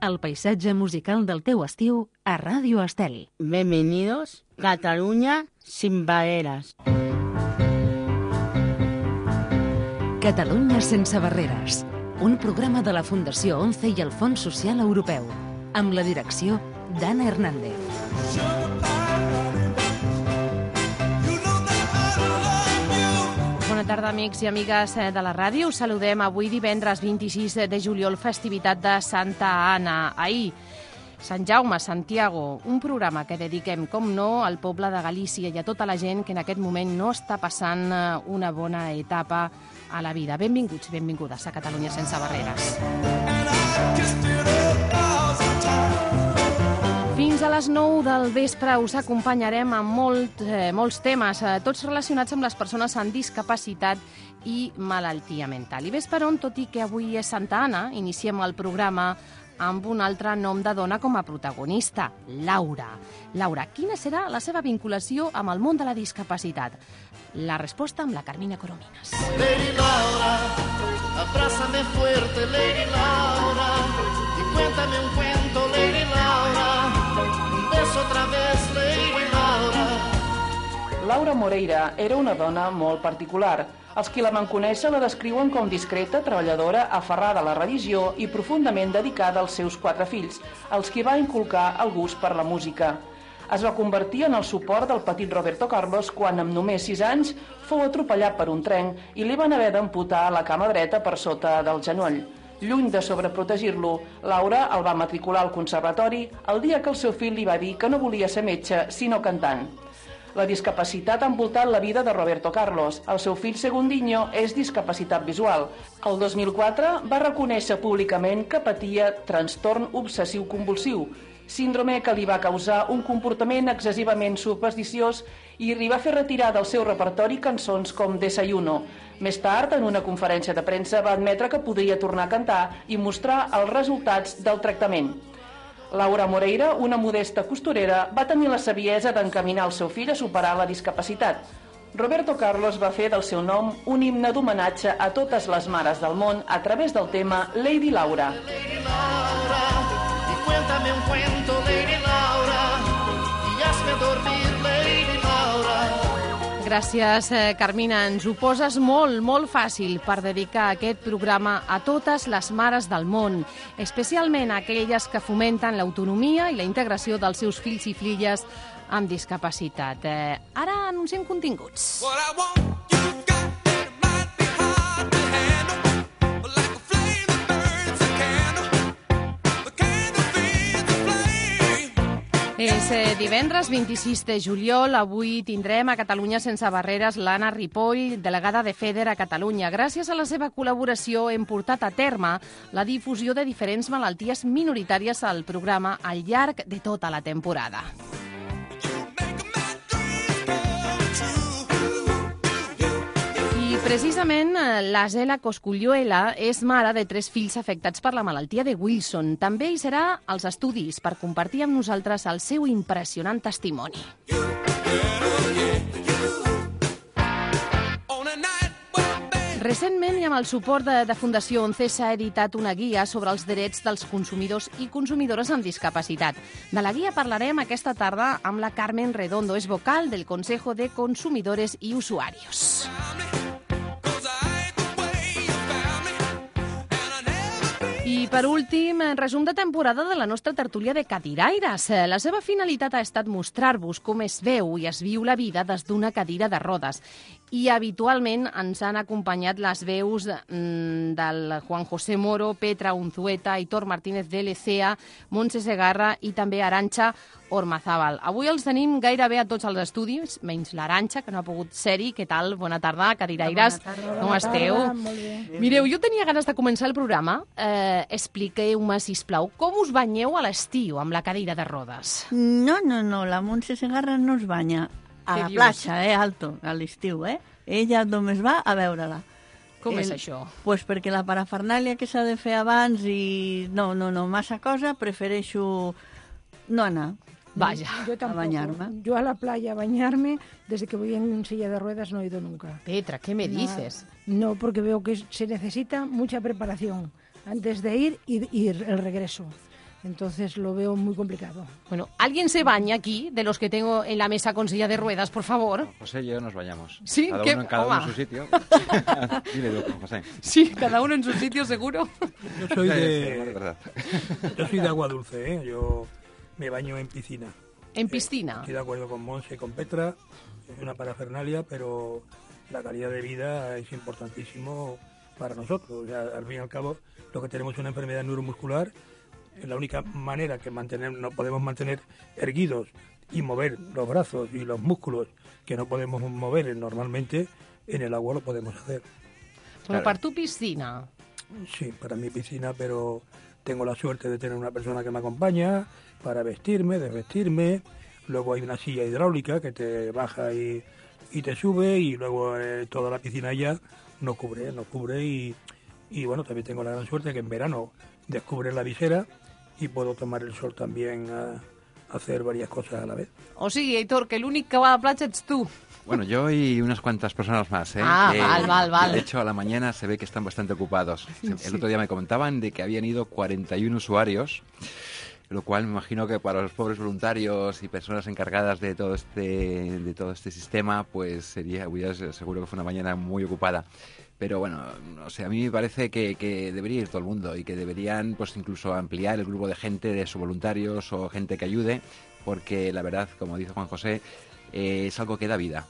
el paisatge musical del teu estiu a Ràdio Estel. Bienvenidos, Catalunya sin barreras. Catalunya sense barreres, un programa de la Fundació 11 i el Fons Social Europeu, amb la direcció d'Anna Hernández. Bona tarda, amics i amigues eh, de la ràdio. Us saludem avui divendres 26 de juliol, festivitat de Santa Anna. Ahir, Sant Jaume, Santiago, un programa que dediquem, com no, al poble de Galícia i a tota la gent que en aquest moment no està passant eh, una bona etapa a la vida. Benvinguts i benvingudes a Catalunya sense barreres. Fins a les 9 del vespre us acompanyarem amb molt, eh, molts temes, eh, tots relacionats amb les persones amb discapacitat i malaltia mental. I ves per on, tot i que avui és Santa Anna, iniciem el programa amb un altre nom de dona com a protagonista, Laura. Laura, quina serà la seva vinculació amb el món de la discapacitat? La resposta amb la Carmina Coromines. Lady Laura, abrázame fuerte, Lady Laura, y cuéntame un cuento, otra vez, Lady Laura. Laura Moreira era una dona molt particular. Els qui la van la descriuen com discreta, treballadora, aferrada a la religió i profundament dedicada als seus quatre fills, als qui va inculcar el gust per la música. Es va convertir en el suport del petit Roberto Carlos quan, amb només 6 anys, fou atropellat per un tren i li van haver d'amputar la cama dreta per sota del genoll. Lluny de sobreprotegir-lo, Laura el va matricular al conservatori el dia que el seu fill li va dir que no volia ser metge, sinó cantant. La discapacitat ha envoltat la vida de Roberto Carlos. El seu fill Segundinho és discapacitat visual. El 2004 va reconèixer públicament que patia trastorn obsessiu-convulsiu, síndrome que li va causar un comportament excessivament supersticiós i li va fer retirar del seu repertori cançons com Desayuno. Més tard, en una conferència de premsa, va admetre que podria tornar a cantar i mostrar els resultats del tractament. Laura Moreira, una modesta costurera, va tenir la saviesa d'encaminar el seu fill a superar la discapacitat. Roberto Carlos va fer del seu nom un himne d'homenatge a totes les mares del món a través del tema Lady Laura. Lady Laura, y cuéntame un cuento, Lady Gràcies, eh, Carmina. Ens ho poses molt, molt fàcil per dedicar aquest programa a totes les mares del món, especialment a aquelles que fomenten l'autonomia i la integració dels seus fills i filles amb discapacitat. Eh, ara anunciem continguts. What I want, you got it. Might be hard to handle, És eh, divendres 26 de juliol. Avui tindrem a Catalunya sense barreres l'Anna Ripoll, delegada de FEDER a Catalunya. Gràcies a la seva col·laboració hem portat a terme la difusió de diferents malalties minoritàries al programa al llarg de tota la temporada. Precisament eh, la Zela Cosculluela és mare de tres fills afectats per la malaltia de Wilson. També hi serà als estudis per compartir amb nosaltres el seu impressionant testimoni. Recentment i amb el suport de, de Fundació 11 s'ha editat una guia sobre els drets dels consumidors i consumidores amb discapacitat. De la guia parlarem aquesta tarda amb la Carmen Redondo, és vocal del Consejo de Consumidores i Usuarios. Cause I per últim, resum de temporada de la nostra tertúlia de Catiraires. Eh, La seva finalitat ha estat mostrar-vos com es veu i es viu la vida des d'una cadira de rodes. I habitualment ens han acompanyat les veus mm, del Juan José Moro, Petra Unzueta, Hitor Martínez de Lecea, Montse Segarra i també Aranxa Ormazábal. Avui els tenim gairebé a tots els estudis, menys l'Aranxa, que no ha pogut ser-hi. Què tal? Bona tarda, Catiraires. Com esteu? Mireu, jo tenia ganes de començar el programa. Eh, Expliqueu-me, sisplau, com us banyeu a l'estiu amb la cadira de rodes? No, no, no, la Montse Segarra no es banya a Què la dius? platja, eh, alto, a l'estiu, eh? Ella només va a veure-la. Com és El- això? Pues perquè la parafernàlia que s'ha de fer abans i... No, no, no, massa cosa, prefereixo no anar. Vaja. Yo tampoco. bañarme. Yo a la playa a bañarme, desde que voy en silla de ruedas no he ido nunca. Petra, ¿qué me Nada. dices? No, porque veo que se necesita mucha preparación antes de ir y, y el regreso. Entonces lo veo muy complicado. Bueno, ¿alguien se baña aquí, de los que tengo en la mesa con silla de ruedas, por favor? José y yo nos bañamos. Sí, cada ¿qué? uno, cada uno en su sitio. Dile tú, José. Sí, cada uno en su sitio, seguro. Yo soy de, yo soy de agua dulce, ¿eh? Yo me baño en piscina. En piscina. Estoy de acuerdo con Monse y con Petra. Es una parafernalia, pero la calidad de vida es importantísimo para nosotros. O sea, al fin y al cabo, lo que tenemos es una enfermedad neuromuscular. Es la única manera que mantener, no podemos mantener erguidos y mover los brazos y los músculos que no podemos mover normalmente, en el agua lo podemos hacer. Bueno, Claro. per tu piscina. Sí, para mi piscina, pero tengo la suerte de tener una persona que me acompaña para vestirme, desvestirme. Luego hay una silla hidráulica que te baja y, y te sube y luego eh, toda la piscina ya nos cubre, nos cubre y, y bueno, también tengo la gran suerte que en verano descubre la visera y puedo tomar el sol también a, a hacer varias cosas a la vez. O sigui, Heitor, que l'únic que va a la platja ets tu. Bueno, yo y unas cuantas personas más, ¿eh? Ah, Que, val, val, val. De hecho, a la mañana se ve que están bastante ocupados. El otro día me comentaban de que habían ido 41 usuarios, lo cual me imagino que para los pobres voluntarios y personas encargadas de todo este, de todo este sistema, pues sería, seguro que fue una mañana muy ocupada. Pero bueno, no sé, a mí me parece que, que debería ir todo el mundo y que deberían pues incluso ampliar el grupo de gente, de sus voluntarios o gente que ayude, porque la verdad, como dice Juan José, eh, es algo que da vida.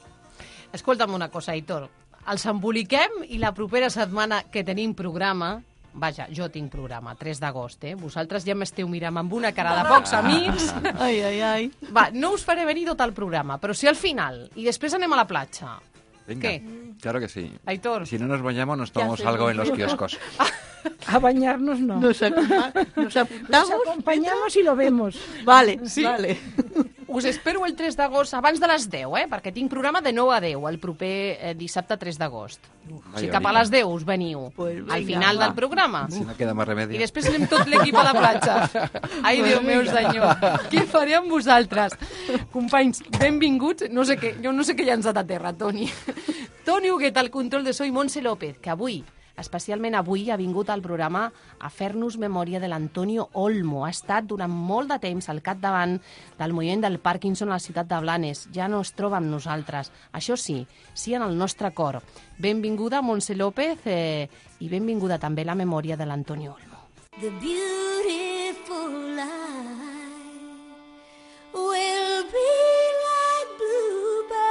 Escolta'm una cosa, Heitor. Els emboliquem i la propera setmana que tenim programa... Vaja, jo tinc programa, 3 d'agost, eh? Vosaltres ja m'esteu mirant amb una cara de pocs amics. Ai, ai, ai. Va, no us faré venir tot el programa, però si al final, i després anem a la platja. Venga, ¿Qué? claro que sí. Aitor. Si no nos bañamos, nos tomamos algo en los kioscos. A bañarnos no. Nos, acompa- nos Nos apuntamos. acompañamos y lo vemos. Vale, Sí. vale. Us espero el 3 d'agost abans de les 10, eh? Perquè tinc programa de 9 a 10 el proper eh, dissabte 3 d'agost. O sigui, cap a les 10 us veniu. Pues al vinga, final va. del programa. Si no queda más remedio. I després anem tot l'equip a la platja. Ai, Déu meu senyor, què faré amb vosaltres? Companys, benvinguts. No sé què, jo no sé què he llançat a terra, Toni. Toni Huguet, al control de so i Montse López, que avui, especialment avui, ha vingut al programa a fer-nos memòria de l'Antonio Olmo. Ha estat durant molt de temps al capdavant del moviment del Parkinson a la ciutat de Blanes. Ja no es troba amb nosaltres. Això sí, sí en el nostre cor. Benvinguda, Montse López, eh, i benvinguda també la memòria de l'Antonio Olmo. The beautiful life will be like bluebirds.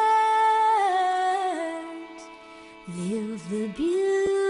Live the life.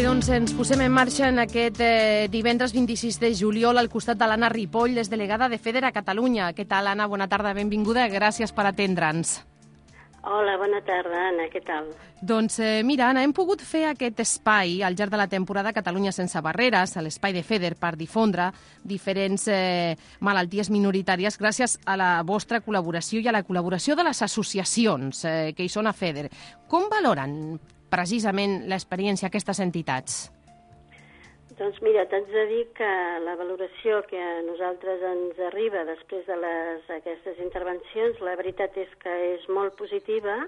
Bé, doncs ens posem en marxa en aquest eh, divendres 26 de juliol al costat de l'Anna Ripoll, és delegada de FEDER a Catalunya. Què tal, Anna? Bona tarda, benvinguda. Gràcies per atendre'ns. Hola, bona tarda, Anna, què tal? Doncs eh, mira, Anna, hem pogut fer aquest espai al llarg de la temporada Catalunya sense barreres, a l'espai de FEDER, per difondre diferents eh, malalties minoritàries gràcies a la vostra col·laboració i a la col·laboració de les associacions eh, que hi són a FEDER. Com valoren precisament l'experiència aquestes entitats? Doncs mira, t'haig de dir que la valoració que a nosaltres ens arriba després de les, aquestes intervencions, la veritat és que és molt positiva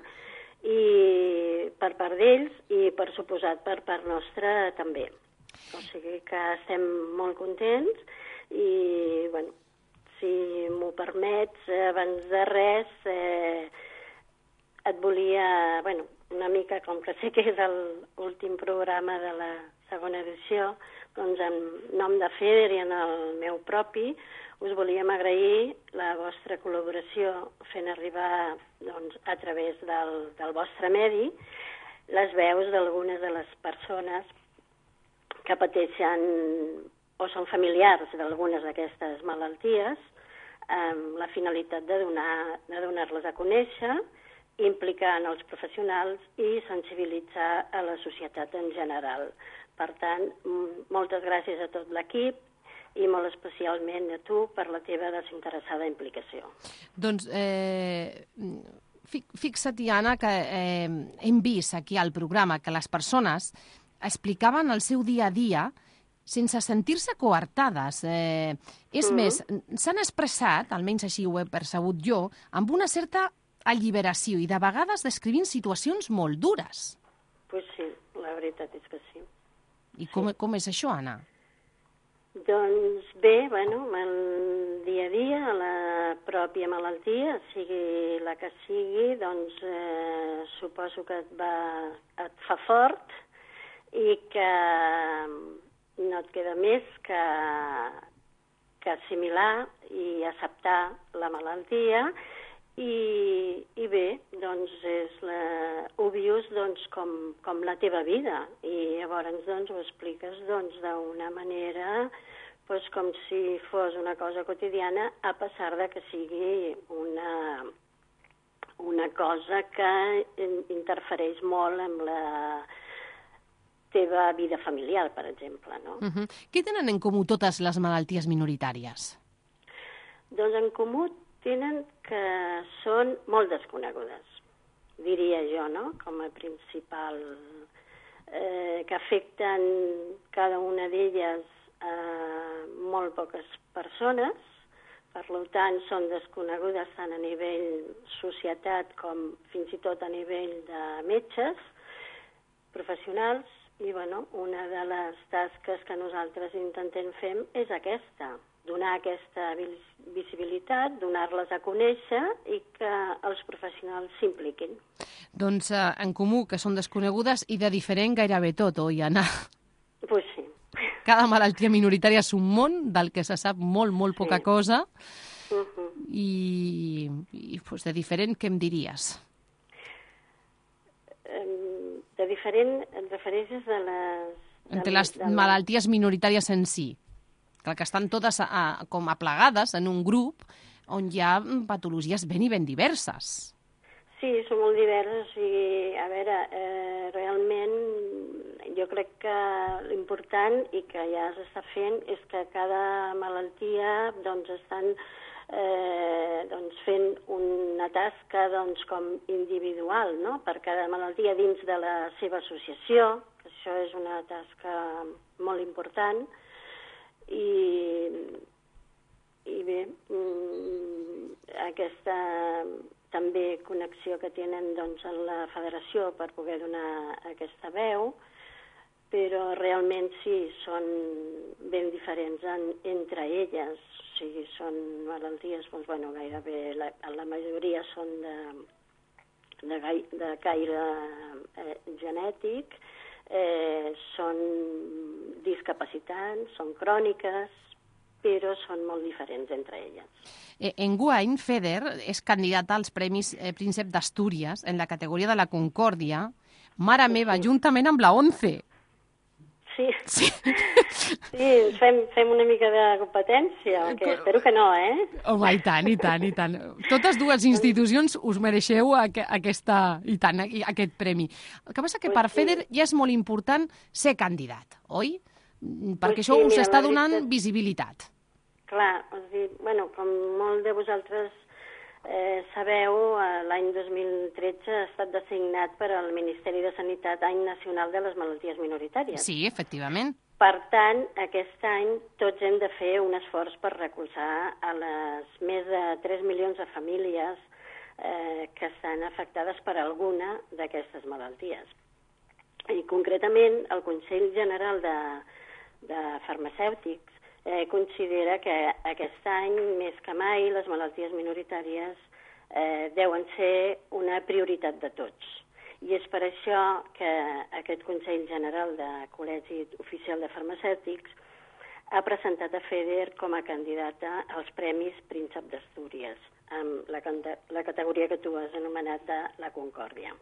i per part d'ells i, per suposat, per part nostra també. O sigui que estem molt contents i, bueno, si m'ho permets, abans de res, eh, et volia, bueno, una mica, com que sé que és l'últim programa de la segona edició, doncs en nom de FEDER i en el meu propi, us volíem agrair la vostra col·laboració fent arribar doncs, a través del, del vostre medi les veus d'algunes de les persones que pateixen o són familiars d'algunes d'aquestes malalties amb la finalitat de donar- de donar-les a conèixer, implicar en els professionals i sensibilitzar a la societat en general. Per tant, moltes gràcies a tot l'equip i molt especialment a tu per la teva desinteressada implicació. Doncs eh, fi- fixa't, Anna, que eh, hem vist aquí al programa que les persones explicaven el seu dia a dia sense sentir-se coartades. Eh, és Mhm. més, s'han expressat, almenys així ho he percebut jo, amb una certa alliberació i de vegades descrivint situacions molt dures. Pues sí, la veritat és que sí. I com, com és això, Anna? Doncs bé, bueno, el dia a dia, la pròpia malaltia, sigui la que sigui, doncs eh, suposo que et, va, et fa fort i que no et queda més que, que assimilar i acceptar la malaltia i, i bé, doncs és la, ho vius doncs, com, com la teva vida i llavors doncs, ho expliques doncs, d'una manera doncs, com si fos una cosa quotidiana a pesar de que sigui una, una cosa que in- interfereix molt amb la teva vida familiar, per exemple, no? Uh -huh. Què tenen en comú totes les malalties minoritàries? Doncs en comú tenen que són molt desconegudes, diria jo, no?, com a principal, eh, que afecten cada una d'elles a molt poques persones, per tant són desconegudes tant a nivell societat com fins i tot a nivell de metges, professionals, i bueno, una de les tasques que nosaltres intentem fer és aquesta, donar aquesta vis- visibilitat, donar-les a conèixer i que els professionals s'impliquin. Doncs eh, en comú que són desconegudes i de diferent gairebé tot, oi, Anna? Pues sí. Cada malaltia minoritària és un món del que se sap molt, molt poca Sí. cosa Uh -huh. i, i pues, de diferent què em diries? De diferent, et refereixes a les... Entre les la- malalties minoritàries en si, que que estan totes a, a, com aplegades en un grup on hi ha patologies ben i ben diverses. Sí, són molt diversos i, a veure, eh, realment jo crec que l'important i que ja s'està fent és que cada malaltia doncs estan eh, doncs fent una tasca doncs, com individual no? per cada malaltia dins de la seva associació, això és una tasca molt important i, i bé, mm, aquesta també connexió que tenen doncs, en la federació per poder donar aquesta veu, però realment sí, són ben diferents en, entre elles. O sigui, són malalties, doncs, bueno, gairebé la, la majoria són de, de, gai, de caire eh, genètic, eh, són discapacitants, són cròniques, però són molt diferents entre elles. Eh, Enguany, FEDER és candidata als Premis eh, Príncep d'Astúries en la categoria de la Concòrdia, mare meva, juntament amb la 11. Sí, sí. sí fem, fem una mica de competència, que espero que no, eh? Home, i tant, i tant, i tant. Totes dues institucions us mereixeu aqu aquesta, i tant, aquest premi. El que passa que per FEDER ja és molt important ser candidat, oi? Mm, Perquè Pues això sí, us mira, està donant veritat- visibilitat. Clar, o sigui, bueno, com molt de vosaltres eh, sabeu, eh, l'any 2013 ha estat designat per al Ministeri de Sanitat Any Nacional de les Malalties Minoritàries. Sí, efectivament. Per tant, aquest any tots hem de fer un esforç per recolzar a les més de 3 milions de famílies eh, que estan afectades per alguna d'aquestes malalties. I concretament, el Consell General de, de Farmacèutics eh, considera que aquest any, més que mai, les malalties minoritàries eh, deuen ser una prioritat de tots. I és per això que aquest Consell General de Col·legi Oficial de Farmacèutics ha presentat a FEDER com a candidata als Premis Príncep d'Astúries, amb la, la categoria que tu has anomenat de la Concòrdia.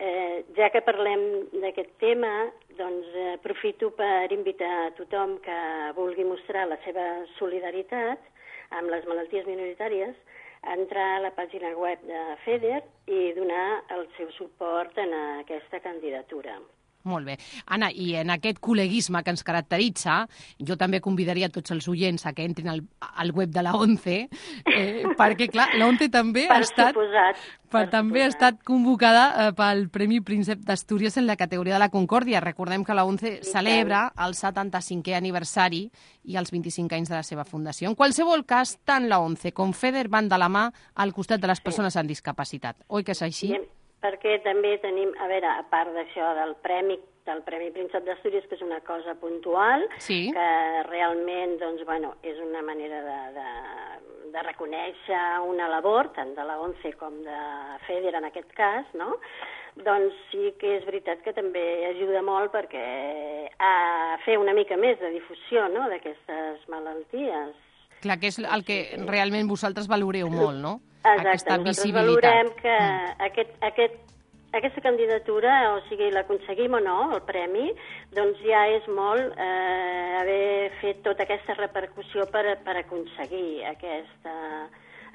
Eh, ja que parlem d'aquest tema, doncs eh, aprofito per invitar a tothom que vulgui mostrar la seva solidaritat amb les malalties minoritàries a entrar a la pàgina web de FEDER i donar el seu suport en aquesta candidatura. Molt bé. Anna, i en aquest col·leguisme que ens caracteritza, jo també convidaria tots els oients a que entrin al, al web de la ONCE, eh, perquè, clar, la ONCE també ha Per estat... suposat, Per, també ha estat convocada eh, pel Premi Príncep d'Astúries en la categoria de la Concòrdia. Recordem que la ONCE celebra el 75è aniversari i els 25 anys de la seva fundació. En qualsevol cas, tant la ONCE com FEDER van de la mà al costat de les persones amb discapacitat. Oi que és així? I, perquè també tenim, a veure, a part d'això del premi del Premi Príncep d'Astúries, que és una cosa puntual, Sí. que realment doncs, bueno, és una manera de, de, de reconèixer una labor, tant de la ONCE com de FEDER en aquest cas, no? doncs sí que és veritat que també ajuda molt perquè a fer una mica més de difusió no? d'aquestes malalties. Clar, que és el que realment vosaltres valoreu molt, no? Exacte, Aquesta nosaltres valorem que aquest, aquest, aquesta candidatura, o sigui, l'aconseguim o no, el premi, doncs ja és molt eh, haver fet tota aquesta repercussió per, per aconseguir aquesta,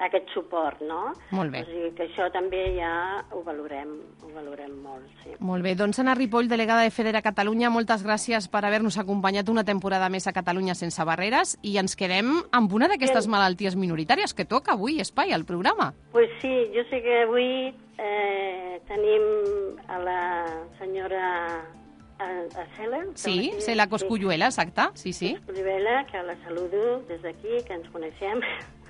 aquest suport, no? Molt bé. O sigui que això també ja ho valorem, ho valorem molt, sí. Molt bé, doncs Anna Ripoll, delegada de FEDER a Catalunya, moltes gràcies per haver-nos acompanyat una temporada més a Catalunya sense barreres i ens quedem amb una d'aquestes malalties minoritàries que toca avui, Espai, al programa. Pues sí, jo sé que avui eh, tenim a la senyora a, a Cela. Sí, sé la Cosculluela, exacte, sí, sí. Olivela, que la saludo des d'aquí, que ens coneixem.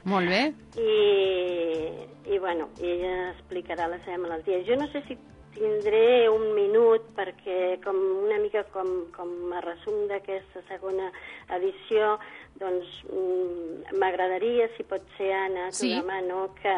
Molt bé. I, i bueno, ella explicarà la seva malaltia. Jo no sé si tindré un minut perquè com una mica com, com a resum d'aquesta segona edició doncs mm, m'agradaria, si pot ser Anna, Sí. demano, que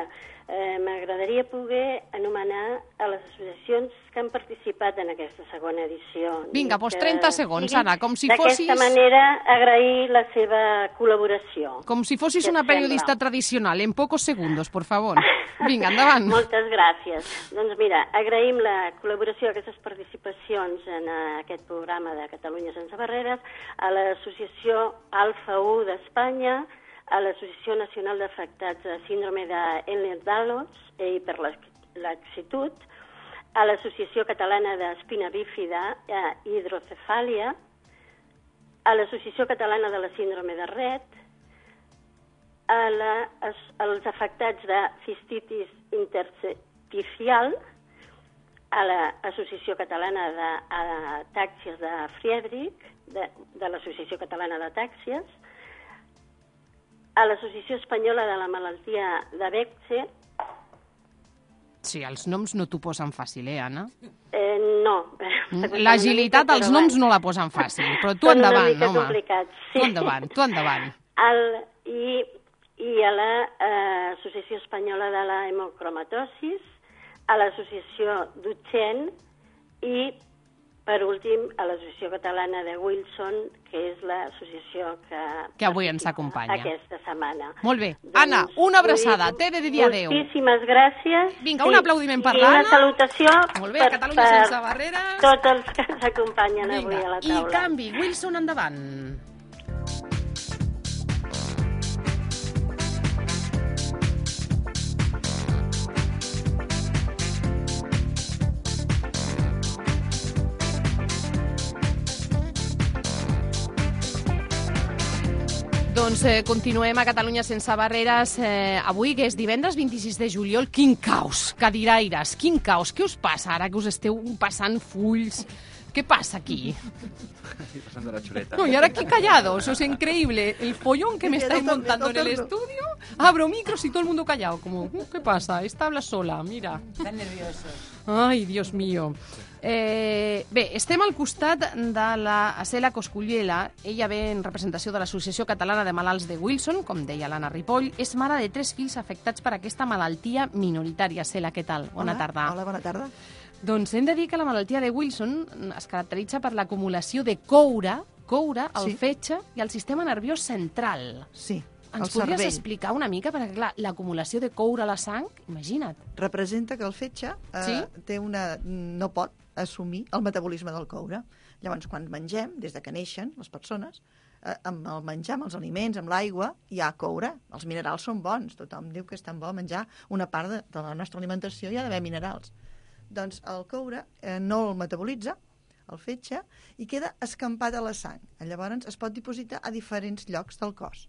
eh, m'agradaria poder anomenar a les associacions que han participat en aquesta segona edició. Vinga, doncs Que 30 segons, Anna, com si D'aquesta fossis- manera agrair la seva col·laboració. Com si fossis una periodista sembla? tradicional, en pocos segundos, por favor. Vinga, endavant. Moltes gràcies. Doncs mira, agraïm la col·laboració d'aquestes participacions en eh, aquest programa de Catalunya sense barreres a l'Associació Alfa 1 d'Espanya, a l'Associació Nacional d'Afectats de Síndrome de Ehlers-Danlos i per laxitud, a l'Associació Catalana d'Espina Bífida eh, i Hidrocefàlia, a l'Associació Catalana de la Síndrome de Ret, a la, as, als afectats de cistitis intersticial, a l'Associació Catalana de a, Tàxies de Friedrich, de, de l'Associació Catalana de Tàxies, a l'Associació Espanyola de la Malaltia de Becce, Sí, els noms no t'ho posen fàcil, eh, Anna? eh, no. L'agilitat als noms no la posen fàcil, però tu Són endavant, mica home. complicats, sí. Tu endavant, tu endavant. El, i, i a l'Associació Espanyola de la Hemocromatosis, a l'Associació Dutxen i, per últim, a l'Associació Catalana de Wilson, que és l'associació que... Que avui ens acompanya. Aquesta setmana. Molt bé. Anna, una abraçada. T'he de dir adeu. Moltíssimes gràcies. Vinga, un aplaudiment per I l'Anna. una salutació Molt bé, per, Catalunya per sense barreres. tots els que ens acompanyen avui a la I taula. canvi, Wilson, endavant. Doncs eh, continuem a Catalunya sense barreres. Eh, avui, que és divendres 26 de juliol, quin caos, cadiraires, quin caos. Què us passa ara que us esteu passant fulls? ¿Qué pasa aquí? Pasando la chuleta. No, y ahora aquí callados, o sea, increíble. El follón que me estáis montando en el estudio. Abro micros y todo el mundo callado, como, "Uh, ¿qué pasa? Esta habla sola, mira. Estan nerviosos. Ai, Dios mío. Eh, bé, estem al costat de la Acela Cosculliela. Ella ve en representació de l'Associació Catalana de Malalts de Wilson, com deia l'Anna Ripoll. És mare de tres fills afectats per aquesta malaltia minoritària. Acela, què tal? Bona Hola, tarda. Hola, bona tarda. Doncs hem de dir que la malaltia de Wilson es caracteritza per l'acumulació de coure, coure al Sí. fetge i al sistema nerviós central. Sí, Ens podries cervell. explicar una mica? Perquè, clar, l'acumulació de coure a la sang, imagina't. Representa que el fetge eh, Sí? té una, no pot assumir el metabolisme del coure. Llavors, quan mengem, des de que neixen les persones, eh, amb el menjar, amb els aliments, amb l'aigua, hi ha coure. Els minerals són bons. Tothom diu que és tan bo menjar una part de, de la nostra alimentació, hi ha d'haver minerals. Doncs el coure eh, no el metabolitza, el fetge, i queda escampat a la sang. Llavors es pot dipositar a diferents llocs del cos.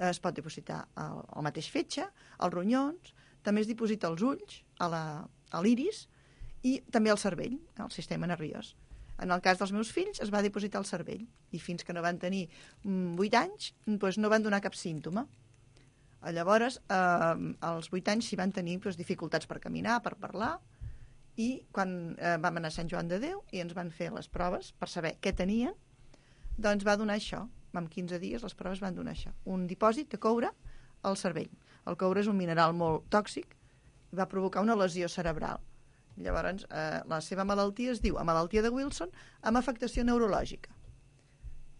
Es pot dipositar al, al mateix fetge, als ronyons, també es diposita als ulls, a l'iris, i també al cervell, al sistema nerviós. En el cas dels meus fills es va dipositar al cervell i fins que no van tenir mm, 8 anys doncs no van donar cap símptoma. Eh, Llavors, eh, als 8 anys s'hi van tenir doncs, dificultats per caminar, per parlar, i quan eh, vam anar a Sant Joan de Déu i ens van fer les proves per saber què tenien, doncs va donar això. En 15 dies les proves van donar això. Un dipòsit de coure al cervell. El coure és un mineral molt tòxic i va provocar una lesió cerebral. Llavors, eh, la seva malaltia es diu a malaltia de Wilson amb afectació neurològica.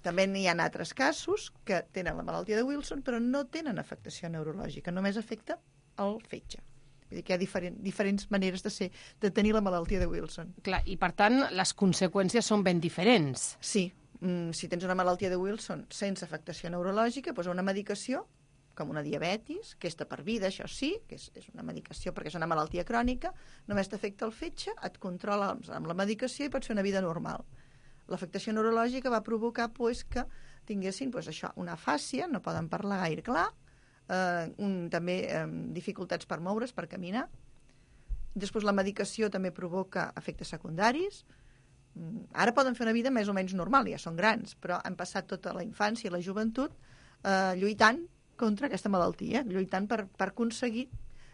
També n'hi ha altres casos que tenen la malaltia de Wilson però no tenen afectació neurològica, només afecta el fetge. Vull dir que hi ha diferent, diferents maneres de, ser, de tenir la malaltia de Wilson. Clar, i per tant, les conseqüències són ben diferents. Sí, mm, si tens una malaltia de Wilson sense afectació neurològica, doncs una medicació, com una diabetis, que de per vida, això sí, que és, és una medicació perquè és una malaltia crònica, només t'afecta el fetge, et controla amb, amb la medicació i pots fer una vida normal. L'afectació neurològica va provocar pues, que tinguessin pues, això, una fàcia, no poden parlar gaire clar, eh, un, també eh, dificultats per moure's, per caminar. Després la medicació també provoca efectes secundaris. Mm, Ara poden fer una vida més o menys normal, ja són grans, però han passat tota la infància i la joventut eh, lluitant contra aquesta malaltia, lluitant per, per aconseguir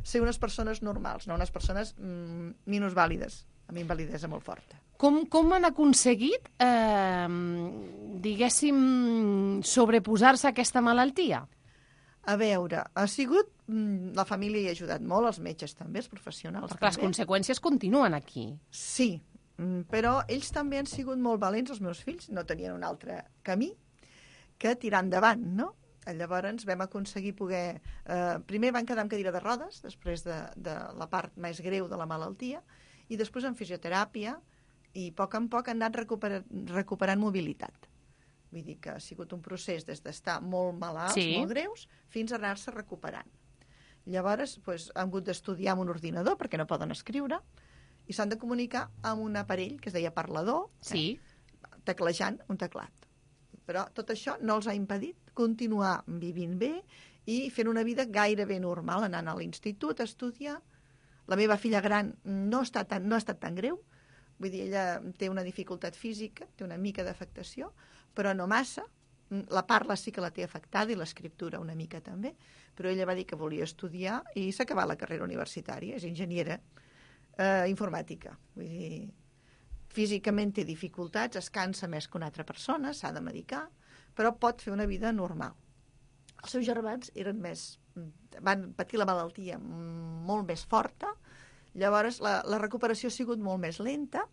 ser unes persones normals, no unes persones mm, minusvàlides, amb invalidesa molt forta. Com, com han aconseguit, eh, diguéssim, sobreposar-se a aquesta malaltia? A veure, ha sigut... mm, La família hi ha ajudat molt, els metges també, els professionals les també. conseqüències continuen aquí. Sí, mm, però ells també han sigut molt valents, els meus fills, no tenien un altre camí que tirar endavant, no? Llavors vam aconseguir poder... Eh, primer van quedar amb cadira de rodes, després de, de la part més greu de la malaltia, i després en fisioteràpia, i a poc en poc han anat recuperant, recuperant mobilitat. Vull dir que ha sigut un procés des d'estar molt malalts, Sí. molt greus, fins a anar-se recuperant. Llavors, doncs, han hagut d'estudiar amb un ordinador perquè no poden escriure i s'han de comunicar amb un aparell que es deia parlador, Sí. eh, teclejant un teclat. Però tot això no els ha impedit continuar vivint bé i fent una vida gairebé normal, anant a l'institut a estudiar. La meva filla gran no, està tan, no ha estat tan greu, vull dir, ella té una dificultat física, té una mica d'afectació, però no massa. Mm, La parla sí que la té afectada i l'escriptura una mica també, però ella va dir que volia estudiar i s'ha acabat la carrera universitària, és enginyera eh, informàtica. Vull dir, físicament té dificultats, es cansa més que una altra persona, s'ha de medicar, però pot fer una vida normal. Els seus germans eren més, van patir la malaltia molt més forta, llavors la, la recuperació ha sigut molt més lenta,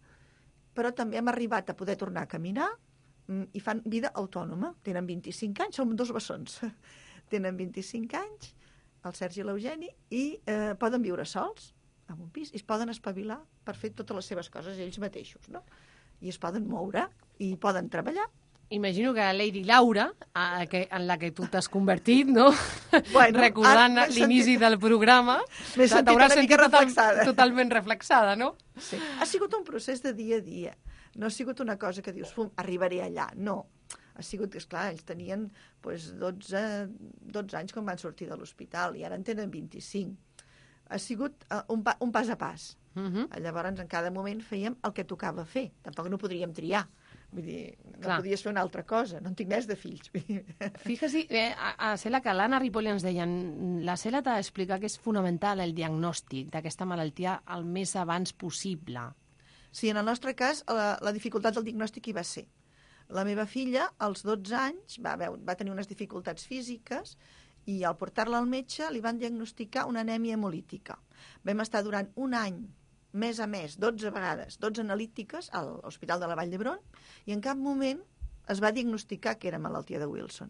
però també hem arribat a poder tornar a caminar mm, i fan vida autònoma. Tenen 25 anys, som dos bessons. Tenen 25 anys, el Sergi i l'Eugeni, i eh, poden viure sols en un pis i es poden espavilar per fer totes les seves coses ells mateixos, no? I es poden moure i poden treballar. Imagino que la Lady Laura, a, que, en la que tu t'has convertit, no? Bueno, Recordant m'he l'inici sentit- del programa, M'he sentit t'hauràs mica sentit total, reflexada. totalment reflexada, no? Sí. Ha sigut un procés de dia a dia. No ha sigut una cosa que dius, fum, arribaré allà. No. Ha sigut, esclar, ells tenien pues, 12, 12 anys quan van sortir de l'hospital i ara en tenen 25. Ha sigut uh, un, pa, un pas a pas. Uh -huh. Llavors, en cada moment fèiem el que tocava fer. Tampoc no podríem triar. Vull dir, no Clar. podies fer una altra cosa. No en tinc més de fills. Fíjese, eh, a, a Cela, que l'Anna Ripoll ens deien la Cela t'ha d'explicar que és fonamental el diagnòstic d'aquesta malaltia el més abans possible. Sí, en el nostre cas, la, la dificultat del diagnòstic hi va ser. La meva filla, als 12 anys, va, veu, va tenir unes dificultats físiques i al portar-la al metge li van diagnosticar una anèmia hemolítica. Vam estar durant un any, mes a mes, 12 vegades, 12 analítiques a l'Hospital de la Vall d'Hebron i en cap moment es va diagnosticar que era malaltia de Wilson.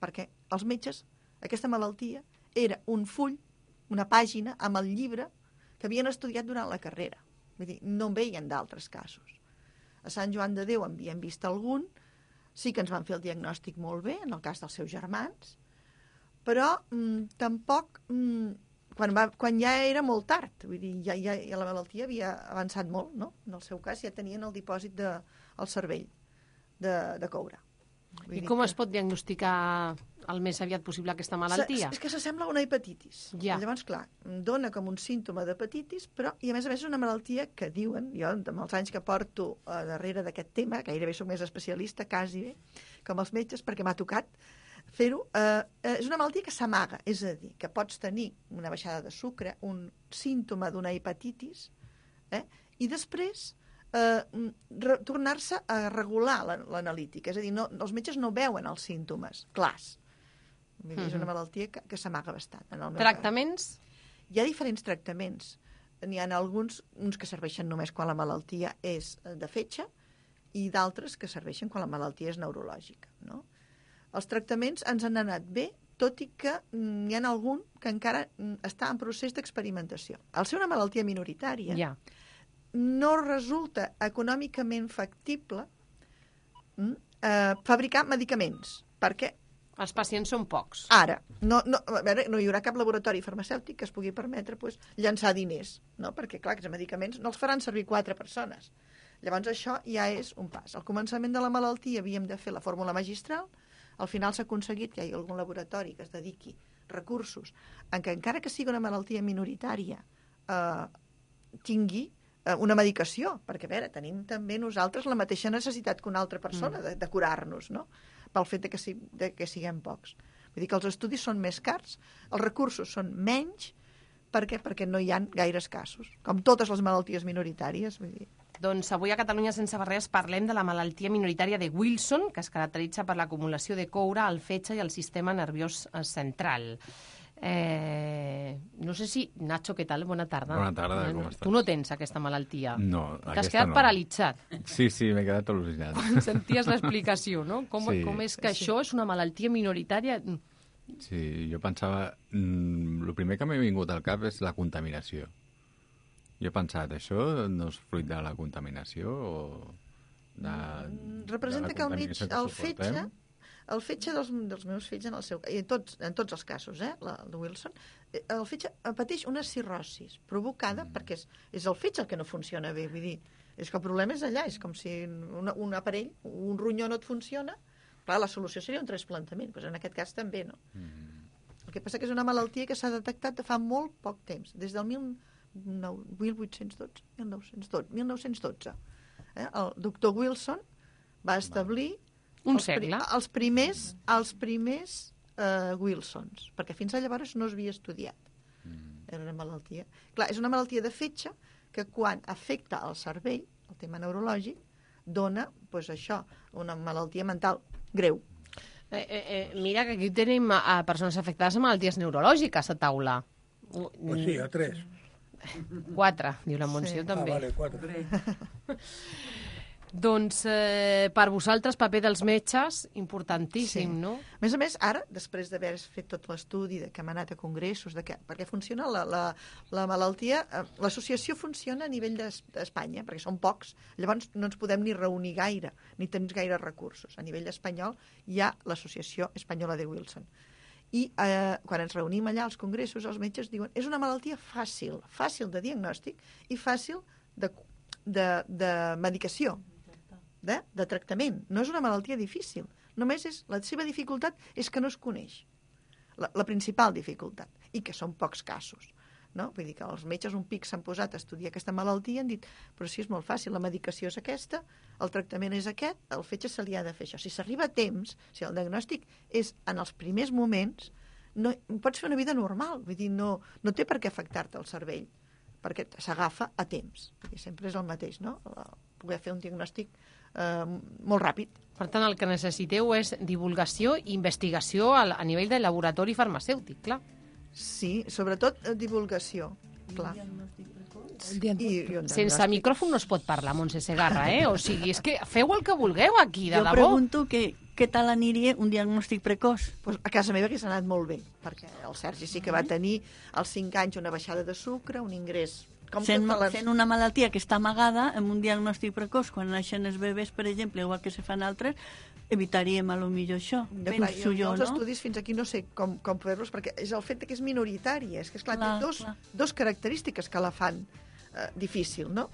Perquè els metges, aquesta malaltia, era un full, una pàgina amb el llibre que havien estudiat durant la carrera. Vull dir, no en veien d'altres casos. A Sant Joan de Déu en havíem vist algun, sí que ens van fer el diagnòstic molt bé, en el cas dels seus germans, però mm, tampoc mm, quan, va, quan ja era molt tard, vull dir, ja, ja, ja la malaltia havia avançat molt, no? En el seu cas ja tenien el dipòsit de, al cervell de, de coure. Vull I com que- es pot diagnosticar el més aviat possible aquesta malaltia? Se- És que s'assembla a una hepatitis. Ja. Llavors, clar, dona com un símptoma d'hepatitis, però, i a més a més és una malaltia que diuen, jo amb els anys que porto a darrere d'aquest tema, gairebé sóc més especialista, quasi bé, com els metges, perquè m'ha tocat fer-ho, eh, eh, és una malaltia que s'amaga, és a dir, que pots tenir una baixada de sucre, un símptoma d'una hepatitis, eh, i després eh, re- tornar-se a regular la- l'analítica. És a dir, no, els metges no veuen els símptomes clars. Vull dir, És Mhm. una malaltia que, que s'amaga bastant. En el Tractaments? cas. Hi ha diferents tractaments. N'hi ha alguns uns que serveixen només quan la malaltia és eh, de fetge i d'altres que serveixen quan la malaltia és neurològica. No? Els tractaments ens han anat bé, tot i que mm, n'hi ha algun que encara mm, està en procés d'experimentació. Al ser una malaltia minoritària, Ja. no resulta econòmicament factible mm, eh, fabricar medicaments, perquè Els pacients són pocs. Ara, no, no, a veure, no hi haurà cap laboratori farmacèutic que es pugui permetre pues, llançar diners, no? perquè clar, aquests medicaments no els faran servir quatre persones. Llavors això ja és un pas. Al començament de la malaltia havíem de fer la fórmula magistral, al final s'ha aconseguit que hi hagi algun laboratori que es dediqui recursos en què encara que sigui una malaltia minoritària eh, tingui eh, una medicació, perquè a veure, tenim també nosaltres la mateixa necessitat que una altra persona Mm. de, de curar-nos, no? pel fet de que, si, de que siguem pocs. Vull dir que els estudis són més cars, els recursos són menys, per què? Perquè no hi ha gaires casos, com totes les malalties minoritàries. Vull dir. Doncs avui a Catalunya sense barreres parlem de la malaltia minoritària de Wilson, que es caracteritza per l'acumulació de coure al fetge i al sistema nerviós eh, central. Eh, no sé si... Nacho, què tal? Bona tarda. Bona tarda, Eh, com estàs? Tu no tens aquesta malaltia. No, T'has quedat no. paralitzat. Sí, sí, m'he quedat al·lucinat. Quan senties l'explicació, no? Com, Sí. com és que això és una malaltia minoritària? Sí, jo pensava... Mm, el primer que m'ha vingut al cap és la contaminació. Jo he pensat, això no és fruit de la contaminació o de, Representa de que el, mig, contaminació el fetge, el fetge dels, dels meus fills, en, el seu, i en, tots, en tots els casos, eh, la, el de Wilson, eh, el fetge pateix una cirrosis provocada mm. perquè és, és el fetge el que no funciona bé. Vull dir, és que el problema és allà, és com si una, un aparell, un ronyó no et funciona, clar, la solució seria un trasplantament, doncs en aquest cas també, no? El que passa que és una malaltia que s'ha detectat de fa molt poc temps, des del mil, nou- 1812, 1912, 1912. Eh? El doctor Wilson va establir Un els, pri- segle. els primers, els primers eh, Wilsons, perquè fins a llavors no es havia estudiat. Era una malaltia. Clar, és una malaltia de fetge que quan afecta el cervell, el tema neurològic, dona, doncs això, una malaltia mental greu. Eh, eh, eh, mira que aquí tenim a, a persones afectades amb malalties neurològiques a taula. Pues sí, a tres. Quatre, diu la Montsió Sí. també. Ah, vale, quatre. Doncs eh, per vosaltres, paper dels metges, importantíssim, Sí. no? A més a més, ara, després d'haver fet tot l'estudi, de que hem anat a congressos, de que, perquè funciona la, la, la malaltia, eh, l'associació funciona a nivell d'Es- d'Espanya, perquè són pocs, llavors no ens podem ni reunir gaire, ni tenir gaire recursos. A nivell espanyol hi ha l'Associació Espanyola de Wilson. I eh, quan ens reunim allà als congressos, els metges diuen és una malaltia fàcil, fàcil de diagnòstic i fàcil de, de, de medicació, de, de tractament. No és una malaltia difícil. Només és, la seva dificultat és que no es coneix. La, la principal dificultat. I que són pocs casos. No? Vull dir que els metges un pic s'han posat a estudiar aquesta malaltia i han dit però si és molt fàcil, la medicació és aquesta, el tractament és aquest, el fetge se li ha de fer això. Si s'arriba a temps, si el diagnòstic és en els primers moments, no, pots fer una vida normal, vull dir, no, no té per què afectar-te el cervell, perquè s'agafa a temps. Dir, sempre és el mateix, no? Poder fer un diagnòstic eh, molt ràpid. Per tant, el que necessiteu és divulgació i investigació a, a nivell de laboratori farmacèutic, clar. Sí, sobretot eh, divulgació, clar. I, Sense micròfon no es pot parlar, Montse Segarra, eh? O sigui, és que feu el que vulgueu aquí, de jo debò. pregunto que, què tal aniria un diagnòstic precoç? Pues a casa meva hagués anat molt bé, perquè el Sergi sí que va tenir als 5 anys una baixada de sucre, un ingrés... Com Sent, les- sent una malaltia que està amagada amb un diagnòstic precoç, quan naixen els bebès, per exemple, igual que se fan altres, evitaríem a lo millor això. Clar, Penso jo, jo, els no? estudis fins aquí no sé com, com fer-los, perquè és el fet de que és minoritari, és que, esclar, Clar, té dos, clar. dos característiques que la fan eh, difícil, no?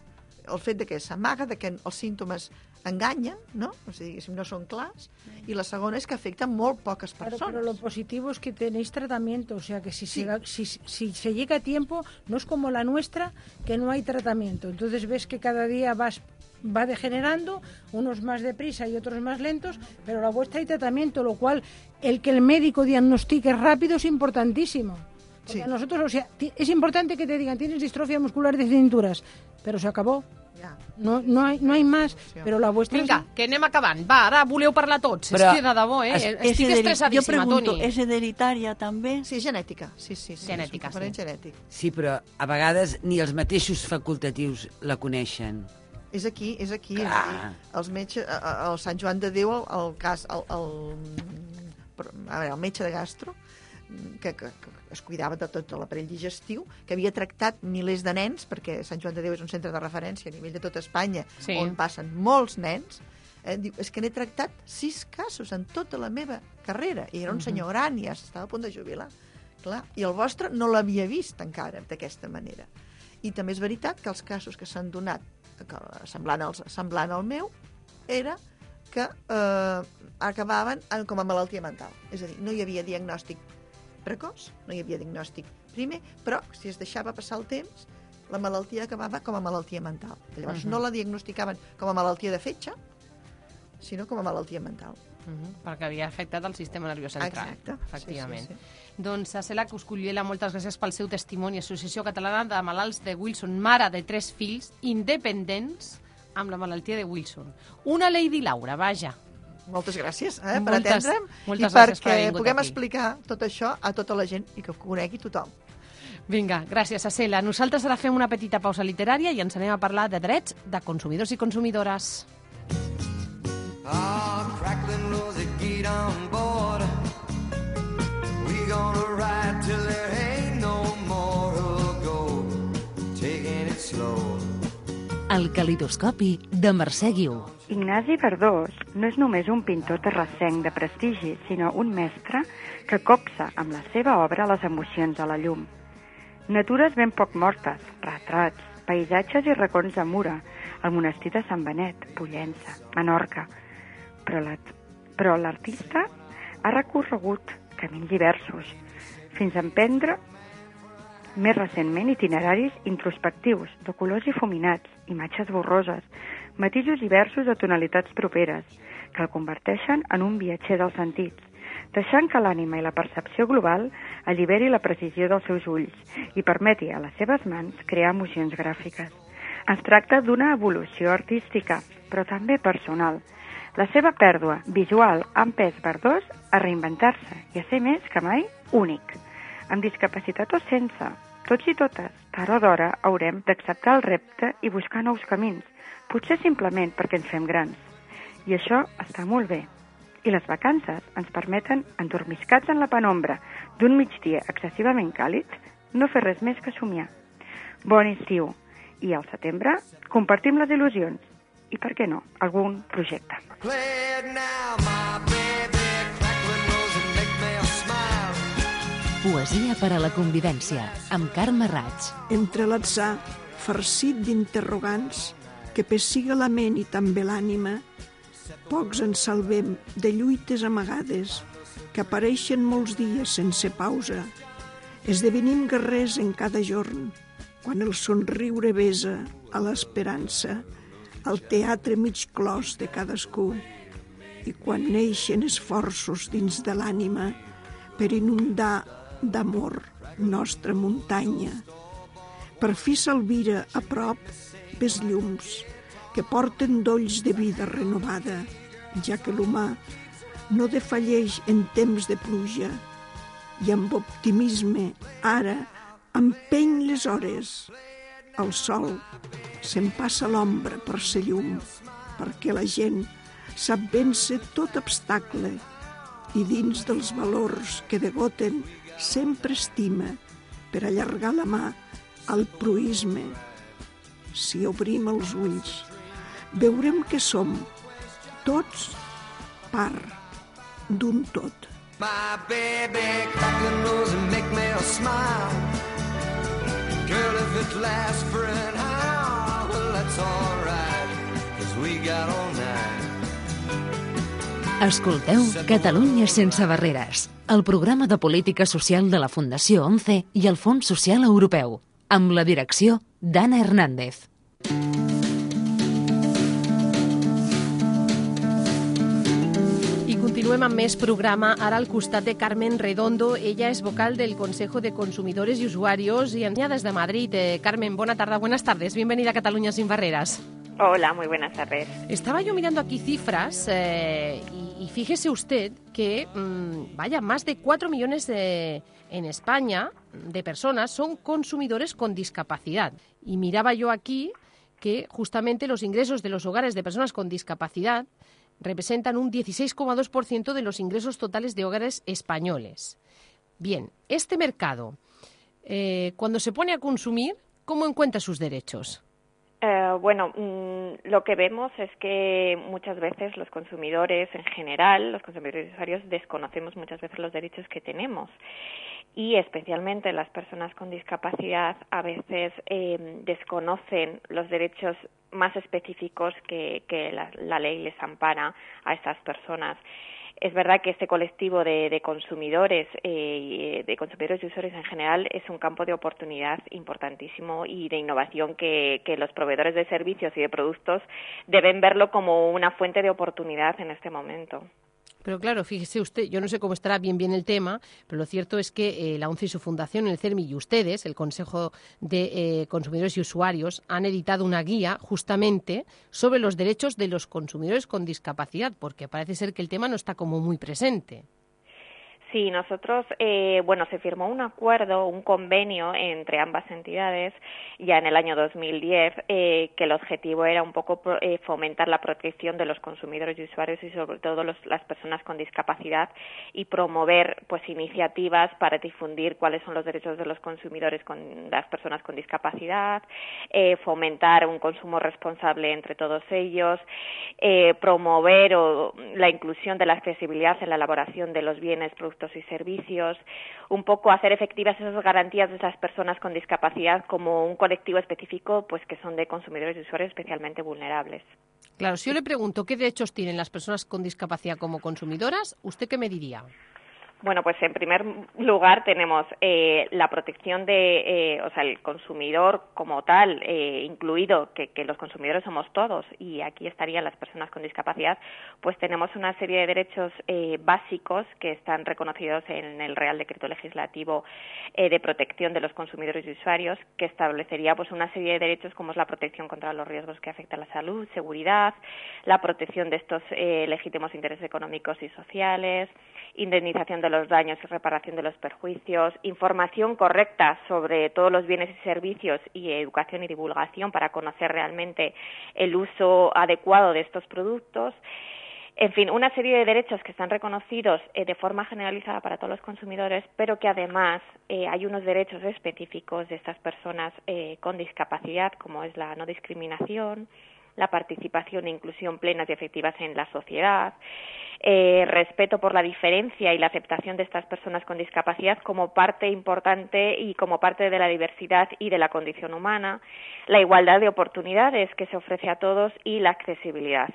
El fet de que s'amaga, de que els símptomes enganyen, no? O sigui, diguéssim, no són clars, i la segona és que afecta molt poques Claro, persones. pero lo positivo es que tenéis tratamiento, o sea que si, se, si, si se llega a tiempo, no es como la nuestra, que no hay tratamiento. Entonces ves que cada día vas va degenerando, unos más deprisa y otros más lentos, pero la vuestra hay tratamiento, lo cual el que el médico diagnostique rápido es importantísimo. Porque Sí. a nosotros, o sea, es importante que te digan, tienes distrofia muscular de cinturas, pero se acabó. Ja. No, no, hay, no hay más, pero la vuestra... es- Vinga, que anem acabant. Va, ara voleu parlar tots. Però és que de debò, eh? és- és Estic heredit- estressadíssima, Jo pregunto, Toni. és hereditària també? Sí, genètica, sí, sí. sí Genètica, és sí. genètic. Sí, però a vegades ni els mateixos facultatius la coneixen. És aquí, és aquí. És Clar. a dir, els metges, el Sant Joan de Déu, el, el cas, el, el, a veure, el metge de gastro, que, que, que es cuidava de tot l'aparell digestiu, que havia tractat milers de nens, perquè Sant Joan de Déu és un centre de referència a nivell de tota Espanya, Sí. on passen molts nens, eh, diu, és que n'he tractat sis casos en tota la meva carrera, i era un Mhm. senyor gran, i ja estava a punt de jubilar. Clar, I el vostre no l'havia vist encara d'aquesta manera. I també és veritat que els casos que s'han donat, que, semblant, als, semblant al meu, era que eh, acabaven en, com a malaltia mental. És a dir, no hi havia diagnòstic precoç, no hi havia diagnòstic primer, però si es deixava passar el temps, la malaltia acabava com a malaltia mental. Llavors Mhm. no la diagnosticaven com a malaltia de fetge, sinó com a malaltia mental. Mhm, perquè havia afectat el sistema nerviós central. Exacte. Efectivament. Sí, sí, Doncs a Cela Cusculluela, moltes gràcies pel seu testimoni. Associació Catalana de Malalts de Wilson, mare de tres fills independents amb la malaltia de Wilson. Una Lady Laura, vaja. Moltes gràcies eh, per Moltes- atendre'm moltes i per perquè vingut puguem aquí. explicar tot això a tota la gent i que ho conegui tothom. Vinga, gràcies, Cela. Nosaltres ara fem una petita pausa literària i ens anem a parlar de drets de consumidors i consumidores. Ah, on board. We gonna ride till there ain't no more to go. Taking it slow. El calidoscopi de Mercè Guiu. Ignasi Verdós no és només un pintor terrassenc de prestigi, sinó un mestre que copsa amb la seva obra les emocions a la llum. Natures ben poc mortes, retrats, paisatges i racons de Mura, el monestir de Sant Benet, Pollença, Menorca. Però la- però l'artista ha recorregut camins diversos, fins a emprendre més recentment itineraris introspectius, de colors difuminats, imatges borroses, matisos diversos de tonalitats properes, que el converteixen en un viatger dels sentits, deixant que l'ànima i la percepció global alliberi la precisió dels seus ulls i permeti a les seves mans crear emocions gràfiques. Es tracta d'una evolució artística, però també personal. La seva pèrdua visual ha empès Verdós a reinventar-se i a ser més que mai únic. Amb discapacitat o sense, tots i totes, tard o d'hora haurem d'acceptar el repte i buscar nous camins, potser simplement perquè ens fem grans. I això està molt bé. I les vacances ens permeten, endormiscats en la penombra d'un migdia excessivament càlid, no fer res més que somiar. Bon estiu. I al setembre compartim les il·lusions. I per què no, algun projecte. Play it now, my baby. Crackling rosy, make me smile. Poesia per a la convivència, amb Carme Raig. entre l'atzar farcit d'interrogants que pessiga la ment i també l'ànima, pocs ens salvem de lluites amagades que apareixen molts dies sense pausa. Esdevenim guerrers en cada jorn, quan el somriure besa a l'esperança, al teatre mig clos de cadascú, i quan neixen esforços dins de l'ànima per inundar d'amor nostra muntanya. Per fi s'alvira a prop ves llums que porten dolls de vida renovada, ja que l'humà no defalleix en temps de pluja i amb optimisme ara empeny les hores. El sol se'n passa l'ombra per ser llum, perquè la gent sap vèncer tot obstacle i dins dels valors que degoten sempre estima per allargar la mà al proisme. Si obrim els ulls, veurem que som tots part d'un tot. My baby crack the nose and make me smile. Girl, if it lasts for an hour, well, that's alright. Cause we got all night. Escolteu Catalunya sense barreres, el programa de política social de la Fundació 11 i el Fons Social Europeu, amb la direcció d'Anna Hernández. Continuem amb més programa, ara al costat de Carmen Redondo. Ella és vocal del Consejo de Consumidores y Usuarios y envía desde Madrid. Eh, Carmen, buena tarde, buenas tardes. Bienvenida a Cataluña sin barreras. Hola, muy buenas tardes. Estaba yo mirando aquí cifras eh, y, y fíjese usted que, mm, vaya, más de 4 millones de- en España de personas son consumidores con discapacidad. Y miraba yo aquí que justamente los ingresos de los hogares de personas con discapacidad representan un 16,2% de los ingresos totales de hogares españoles. Bien, este mercado, eh, cuando se pone a consumir, ¿cómo encuentra sus derechos? Eh, bueno, mm, lo que vemos es que muchas veces los consumidores en general, los consumidores usuarios, desconocemos muchas veces los derechos que tenemos. Y especialmente las personas con discapacidad a veces eh, desconocen los derechos más específicos que, la, ley les ampara a estas personas. Es verdad que este colectivo de, de consumidores, eh, de consumidores y usuarios en general, es un campo de oportunidad importantísimo y de innovación que, que los proveedores de servicios y de productos deben verlo como una fuente de oportunidad en este momento. Pero claro, fíjese usted, yo no sé cómo estará bien bien el tema, pero lo cierto es que eh, la ONCE y su fundación, el CERMI y ustedes, el Consejo de eh, Consumidores y Usuarios, han editado una guía justamente sobre los derechos de los consumidores con discapacidad, porque parece ser que el tema no está como muy presente. Sí, nosotros, eh, bueno, se firmó un acuerdo, un convenio entre ambas entidades ya en el año 2010, eh, que el objetivo era un poco eh, fomentar la protección de los consumidores y usuarios y sobre todo los- las personas con discapacidad y promover pues iniciativas para difundir cuáles son los derechos de los consumidores con las personas con discapacidad, eh, fomentar un consumo responsable entre todos ellos, promover o, la inclusión de la accesibilidad en la elaboración de los bienes, productos y servicios, un poco hacer efectivas esas garantías de esas personas con discapacidad como un colectivo específico, pues que son de consumidores y usuarios especialmente vulnerables. Claro, si yo le pregunto qué derechos tienen las personas con discapacidad como consumidoras, ¿usted qué me diría? Bueno, pues en primer lugar tenemos eh, la protección de, eh, o sea, el consumidor como tal, eh, incluido que, que los consumidores somos todos y aquí estarían las personas con discapacidad, pues tenemos una serie de derechos eh, básicos que están reconocidos en el Real Decreto Legislativo de Protección de los Consumidores y Usuarios, que establecería pues una serie de derechos como es la protección contra los riesgos que afectan la salud, seguridad, la protección de estos legítimos intereses económicos y sociales, indemnización de los daños y reparación de los perjuicios, información correcta sobre todos los bienes y servicios y educación y divulgación para conocer realmente el uso adecuado de estos productos. En fin, una serie de derechos que están reconocidos eh, de forma generalizada para todos los consumidores, pero que además eh, hay unos derechos específicos de estas personas eh, con discapacidad, como es la no discriminación, la participación e inclusión plenas y efectivas en la sociedad, eh, respeto por la diferencia y la aceptación de estas personas con discapacidad como parte importante y como parte de la diversidad y de la condición humana, la igualdad de oportunidades que se ofrece a todos y la accesibilidad.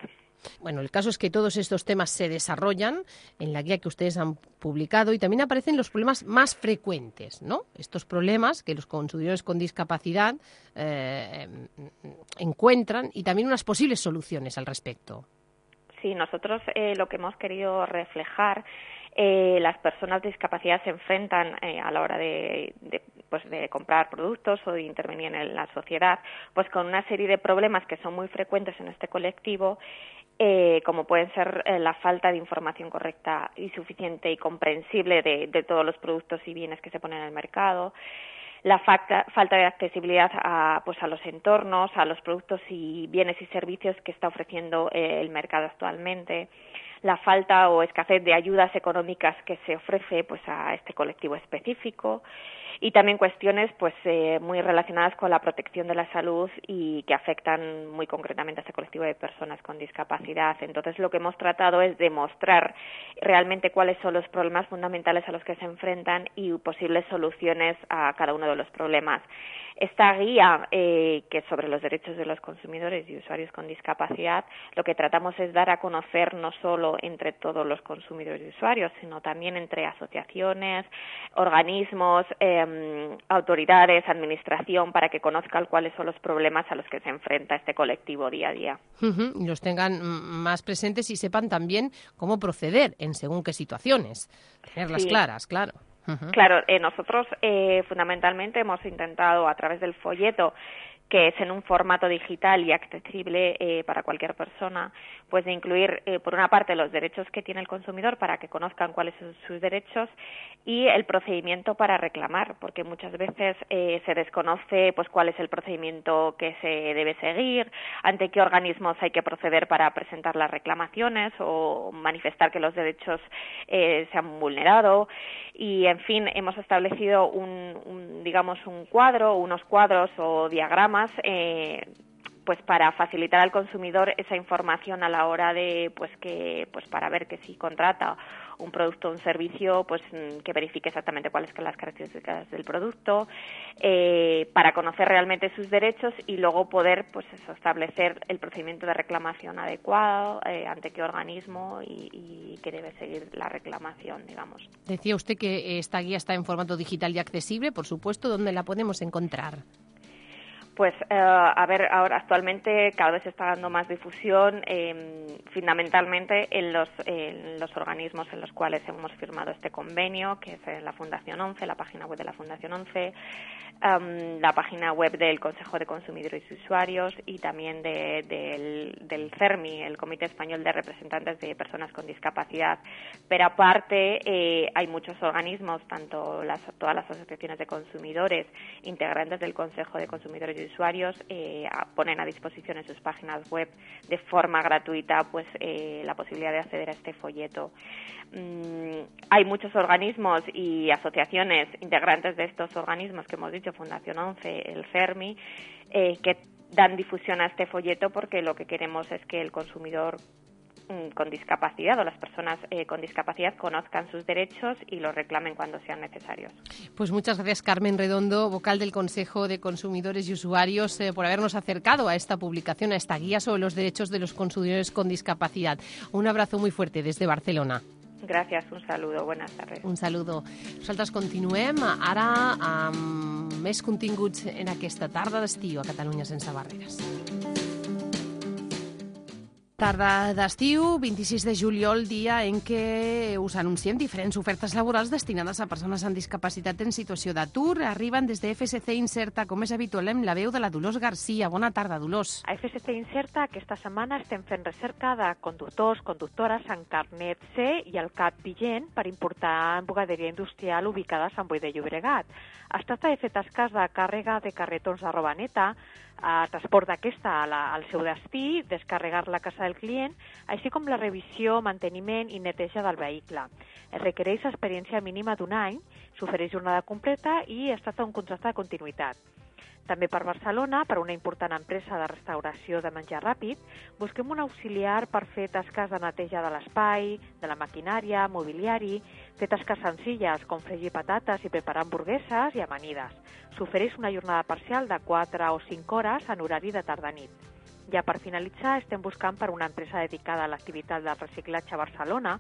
Bueno, el caso es que todos estos temas se desarrollan en la guía que ustedes han publicado y también aparecen los problemas más frecuentes, ¿no? Estos problemas que los consumidores con discapacidad eh, encuentran y también unas posibles soluciones al respecto. Sí, nosotros eh, lo que hemos querido reflejar, eh, las personas de discapacidad se enfrentan eh, a la hora de, de, pues de comprar productos o de intervenir en la sociedad, pues con una serie de problemas que son muy frecuentes en este colectivo, eh, como pueden ser eh, la falta de información correcta y suficiente y comprensible de, todos los productos y bienes que se ponen en el mercado, la falta, falta de accesibilidad a, pues a los entornos, a los productos y bienes y servicios que está ofreciendo eh, el mercado actualmente, la falta o escasez de ayudas económicas que se ofrece pues a este colectivo específico y también cuestiones pues eh, muy relacionadas con la protección de la salud y que afectan muy concretamente a este colectivo de personas con discapacidad. Entonces lo que hemos tratado es demostrar realmente cuáles son los problemas fundamentales a los que se enfrentan y posibles soluciones a cada uno de los problemas. Esta guía, eh, que es sobre los derechos de los consumidores y usuarios con discapacidad, lo que tratamos es dar a conocer no solo entre todos los consumidores y usuarios, sino también entre asociaciones, organismos, eh, autoridades, administración, para que conozcan cuáles son los problemas a los que se enfrenta este colectivo día a día. Ujú, y los tengan más presentes y sepan también cómo proceder en según qué situaciones. Tenerlas Sí. claras, claro. Claro, eh, nosotros eh, fundamentalmente hemos intentado a través del folleto que es en un formato digital y accesible eh, para cualquier persona, pues de incluir, eh, por una parte, los derechos que tiene el consumidor para que conozcan cuáles son sus derechos y el procedimiento para reclamar, porque muchas veces eh, se desconoce pues cuál es el procedimiento que se debe seguir, ante qué organismos hay que proceder para presentar las reclamaciones o manifestar que los derechos eh, se han vulnerado. Y en fin hemos establecido un, un, digamos un cuadro unos cuadros o diagramas eh, pues para facilitar al consumidor esa información a la hora de pues que pues para ver que si contrata un producto o un servicio pues mm, que verifique exactamente cuáles son las características del producto eh, para conocer realmente sus derechos y luego poder pues eso, establecer el procedimiento de reclamación adecuado eh, ante qué organismo y, que debe seguir la reclamación digamos Decía usted que esta guía está en formato digital y accesible, por supuesto, ¿dónde la podemos encontrar? Pues, eh, a ver, ahora actualmente cada vez se está dando más difusión, eh, fundamentalmente en los, organismos en los cuales hemos firmado este convenio, que es en la Fundación 11, la página web de la Fundación 11, am, la página web del Consejo de Consumidores y Usuarios y también de- del, del CERMI, el Comité Español de Representantes de Personas con Discapacidad. Pero aparte, eh, hay muchos organismos, tanto las, todas las asociaciones de consumidores, integrantes del Consejo de Consumidores y Usuarios, eh, ponen a disposición en sus páginas web de forma gratuita pues eh, la posibilidad de acceder a este folleto. Mm, hay muchos organismos y asociaciones integrantes de estos organismos que hemos dicho, Fundación 11, el CERMI, eh, que dan difusión a este folleto porque lo que queremos es que el consumidor con discapacidad o las personas eh, con discapacidad conozcan sus derechos y los reclamen cuando sean necesarios. Pues muchas gracias, Carmen Redondo, vocal del Consejo de Consumidores y Usuarios, eh, por habernos acercado a esta publicación, a esta guía sobre los derechos de los consumidores con discapacidad. Un abrazo muy fuerte desde Barcelona. Gràcies, un saludo, buenas tardes. Un saludo. Nosaltres continuem ara amb més continguts en aquesta tarda d'estiu a Catalunya sense barreres. Tarda d'estiu, 26 de juliol, dia en què us anunciem diferents ofertes laborals destinades a persones amb discapacitat en situació d'atur. Arriben des de FSC Inserta, com és habitual, amb la veu de la Dolors Garcia. Bona tarda, Dolors. A FSC Inserta aquesta setmana estem fent recerca de conductors, conductores en carnet C i el CAP vigent per importar en bugaderia industrial ubicada a Sant Boi de Llobregat. Es tracta de fer tasques de càrrega de carretons de roba neta, a transport d'aquesta al seu destí, descarregar la casa del client, així com la revisió, manteniment i neteja del vehicle. Es requereix experiència mínima d'un any, s'ofereix jornada completa i es tracta d'un contracte de continuïtat. També per Barcelona, per una important empresa de restauració de menjar ràpid, busquem un auxiliar per fer tasques de neteja de l'espai, de la maquinària, mobiliari, fer tasques senzilles com fregir patates i preparar hamburgueses i amanides. S'ofereix una jornada parcial de 4 o 5 hores en horari de tarda-nit. Ja per finalitzar, estem buscant per una empresa dedicada a l'activitat del reciclatge a Barcelona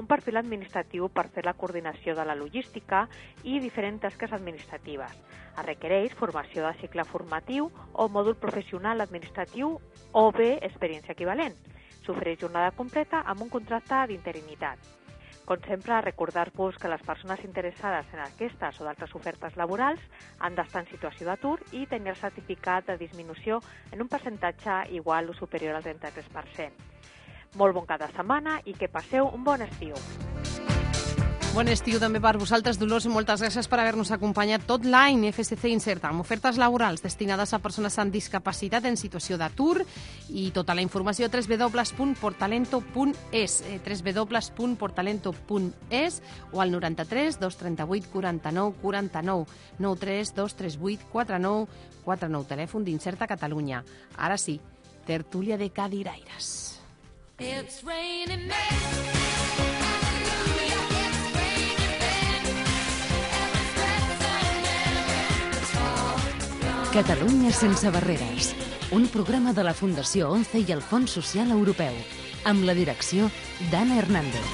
un perfil administratiu per fer la coordinació de la logística i diferents tasques administratives. Es requereix formació de cicle formatiu o mòdul professional administratiu o bé experiència equivalent. S'ofereix jornada completa amb un contracte d'interinitat. Com sempre, recordar-vos que les persones interessades en aquestes o d'altres ofertes laborals han d'estar en situació d'atur i tenir el certificat de disminució en un percentatge igual o superior al 33%. Molt bon cap de setmana i que passeu un bon estiu. Bon estiu també per vosaltres, Dolors, i moltes gràcies per haver-nos acompanyat tot l'any FSC Inserta, amb ofertes laborals destinades a persones amb discapacitat en situació d'atur i tota la informació a www.portalento.es eh, www.portalento.es o al 93 238 49 49 93 238 49 49 telèfon d'Inserta Catalunya. Ara sí, tertúlia de cadiraires. It's raining men. Catalunya sense barreres. Un programa de la Fundació 11 i el Fons Social Europeu. Amb la direcció d'Anna Hernández.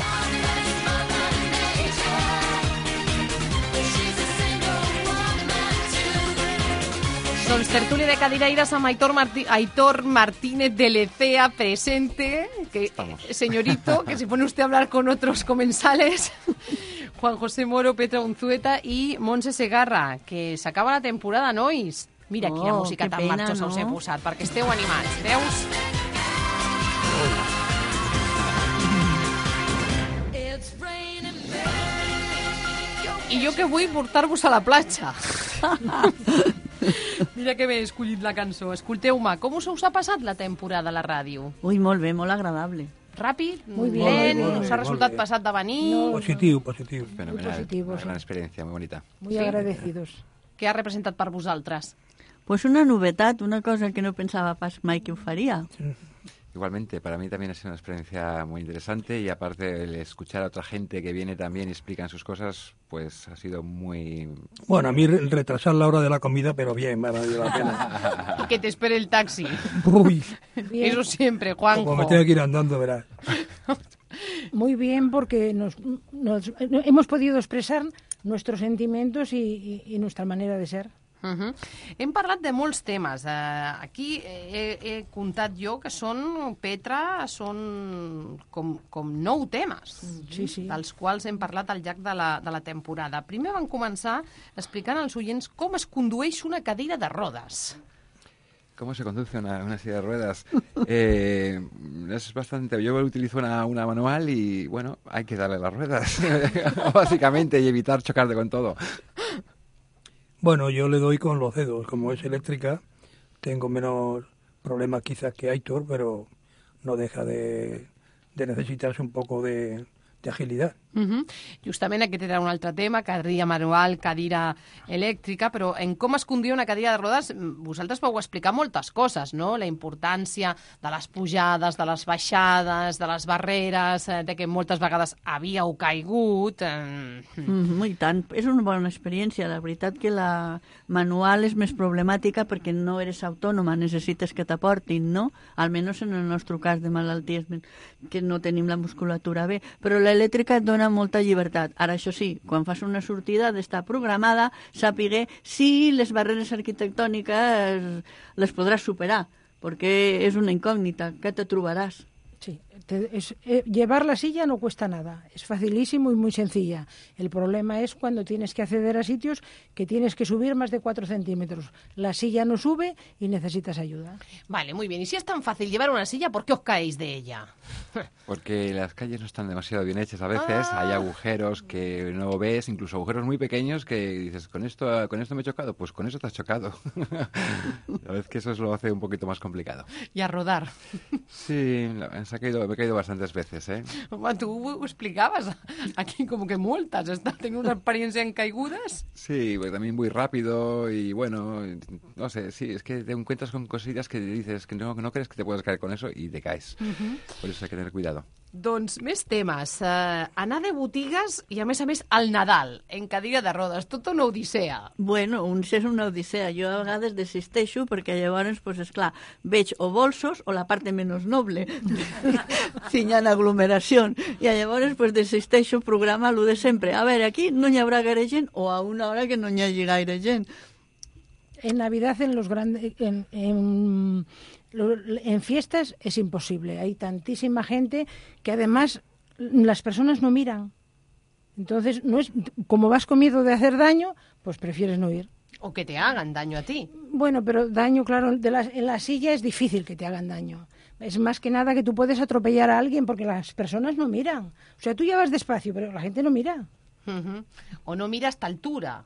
Doncs tertúlia de cadiraires amb Aitor, Martí, Aitor Martínez de Lecea presente, que señorito, que se pone usted a hablar con otros comensales, Juan José Moro, Petra Unzueta y Montse Segarra, que s'acaba la temporada, nois. Mira quina Oh, música que tan pena, marxosa us he no? posat, perquè esteu animats, veus? I jo que vull portar-vos a la platja. Mira que bé he escollit la cançó. Escolteu-me, com us, us ha passat la temporada a la ràdio? Ui, molt bé, molt agradable. Ràpid? Muy bien. Lent? Molt bé, us ha molt resultat bé. passat de venir? Positivo, positivo. Fenomenal. positivo, una sí. gran experiencia, muy bonita. Muy Sí. agradecidos. Què ha representat per vosaltres? Pues una novetat, una cosa que no pensava pas mai que ho faria. Igualmente, para mí también ha sido una experiencia muy interesante y aparte el escuchar a otra gente que viene también y explican sus cosas, pues ha sido muy... Bueno, a mí re- retrasar la hora de la comida, pero bien, me ha valido la pena. Y que te espere el taxi. Uy, Eso siempre, Juanjo. como me tengo que ir andando, verás. Muy bien, porque nos, nos- hemos podido expresar nuestros sentimientos y, y- y nuestra manera de ser. Uh -huh. Hem parlat de molts temes. Uh, aquí he, he comptat jo que són, Petra, són com, com nou temes, Sí, sí. dels quals hem parlat al llarg de la, de la temporada. Primer van començar explicant als oients com es condueix una cadira de rodes. ¿Cómo se conduce una, una silla de ruedas? Eh, es bastante... Yo utilizo una, una manual y, bueno, hay que darle las ruedas, básicamente, y evitar chocarte con todo. Bueno, yo le doy con los dedos. Como es eléctrica, tengo menos problemas quizás que Aitor, pero no deja de, de necesitarse un poco de, de agilidad. Uh -huh. Justament aquest era un altre tema, cadira manual, cadira elèctrica, però en com es conduïa una cadira de rodes, vosaltres vau explicar moltes coses, no? La importància de les pujades, de les baixades, de les barreres, eh, de que moltes vegades havíeu caigut... Eh... Mm, I tant, és una bona experiència. La veritat que la manual és més problemàtica perquè no eres autònoma, necessites que t'aportin, no? Almenys en el nostre cas de malalties que no tenim la musculatura bé. Però l'elèctrica et dona molta llibertat. Ara, això sí, quan fas una sortida ha d'estar programada, sàpiga si les barreres arquitectòniques les podràs superar, perquè és una incògnita. Què te trobaràs? Sí, te- es- eh, llevar la silla no cuesta nada, es facilísimo y muy sencilla. El problema es cuando tienes que acceder a sitios que tienes que subir más de 4 centímetros. La silla no sube y necesitas ayuda. Vale, muy bien. Y si es tan fácil llevar una silla, ¿por qué os caéis de ella? Porque las calles no están demasiado bien hechas a veces, hay agujeros que no ves, incluso agujeros muy pequeños que dices, ¿con esto, con esto me he chocado? Pues con eso te has chocado. a veces que eso es lo hace un poquito más complicado. Y a rodar. Sí, la- se ha caído, me he caído bastantes veces, ¿eh? Ho explicaves. Aquí com que. Estàs tenint una experiència en caigudes? Sí, pues también muy rápido y bueno, no sé, sí, es que te encuentras con cosillas que dices que no, no crees que te puedes caer con eso y te caes. Mhm. Por eso hay que tener cuidado. Doncs més temes. Uh, anar de botigues i, a més a més, al Nadal, en cadira de rodes. Tota una odissea. Bueno, un, és una odissea. Jo a vegades desisteixo perquè llavors, pues, esclar, veig o bolsos o la parte menos noble, si hi ha aglomeració. I llavors pues, desisteixo, programa lo de sempre. A veure, aquí no hi haurà gaire gent o a una hora que no hi hagi gaire gent. En Navidad, en los grandes, en, en, en fiestas es imposible. Hay tantísima gente que además las personas no miran. Entonces, no es como vas con miedo de hacer daño, pues prefieres no ir. O que te hagan daño a ti. Bueno, pero daño, claro, de la- en la silla es difícil que te hagan daño. Es más que nada que tú puedes atropellar a alguien porque las personas no miran. O sea, tú ya vas despacio, pero la gente no mira. O no mira a esta altura.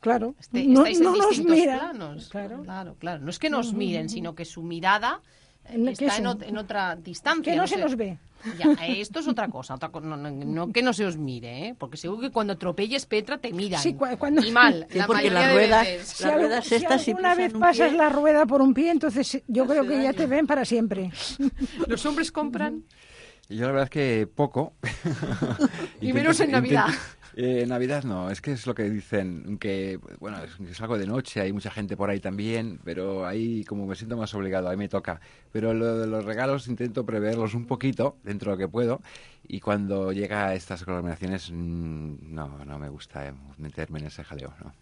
Claro, Este- no, estáis en no nos distintos mira. planos. Claro. claro, claro. No es que nos miren, sino que su mirada eh, está se- en, ot- en otra distancia. Que no, se sé. nos ve. Ya, esto es otra cosa, otra co- no, no- no que no se os mire, ¿eh? porque seguro que cuando atropelles Petra te miran. Sí, cu- cuando- Y mal, Sí, la porque de ruedas- veces. Si, si alguna vez un pasas pie- la rueda por un pie, entonces yo Hace creo que ya te ven para siempre. Los hombres compran Y yo la verdad es que poco. Y menos en Navidad. Eh, Navidad no, es que es lo que dicen, que bueno, es, es algo de noche, hay mucha gente por ahí también, pero ahí como me siento más obligado, ahí me toca. Pero lo de los regalos intento preverlos un poquito, dentro de lo que puedo, y cuando llega a estas aglomeraciones, mm, no, no me gusta eh, meterme en ese jaleo, ¿no?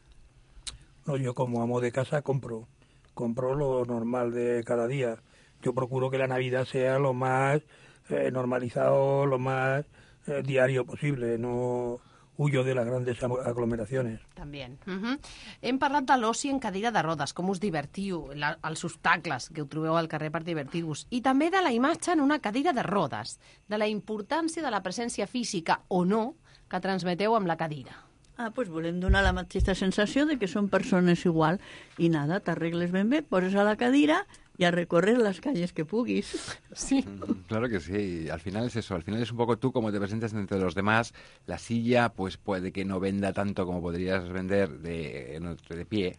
No, yo como amo de casa compro, compro lo normal de cada día. Yo procuro que la Navidad sea lo más eh, normalizado, lo más eh, diario posible. No huyo de las grandes aglomeraciones. També. Uh -huh. Hem parlat de l'oci en cadira de rodes, com us divertiu, la, els obstacles que ho trobeu al carrer per divertir-vos, i també de la imatge en una cadira de rodes, de la importància de la presència física o no que transmeteu amb la cadira. Ah, pues volem donar la mateixa sensació de que són persones igual. I nada, t'arregles ben bé, poses a la cadira i a recorrer les calles que puguis. Sí. Mm, Claro que sí, al final es eso, al final es un poco tú como te presentas entre los demás, la silla pues puede que no venda tanto como podrías vender de, en otro- de pie,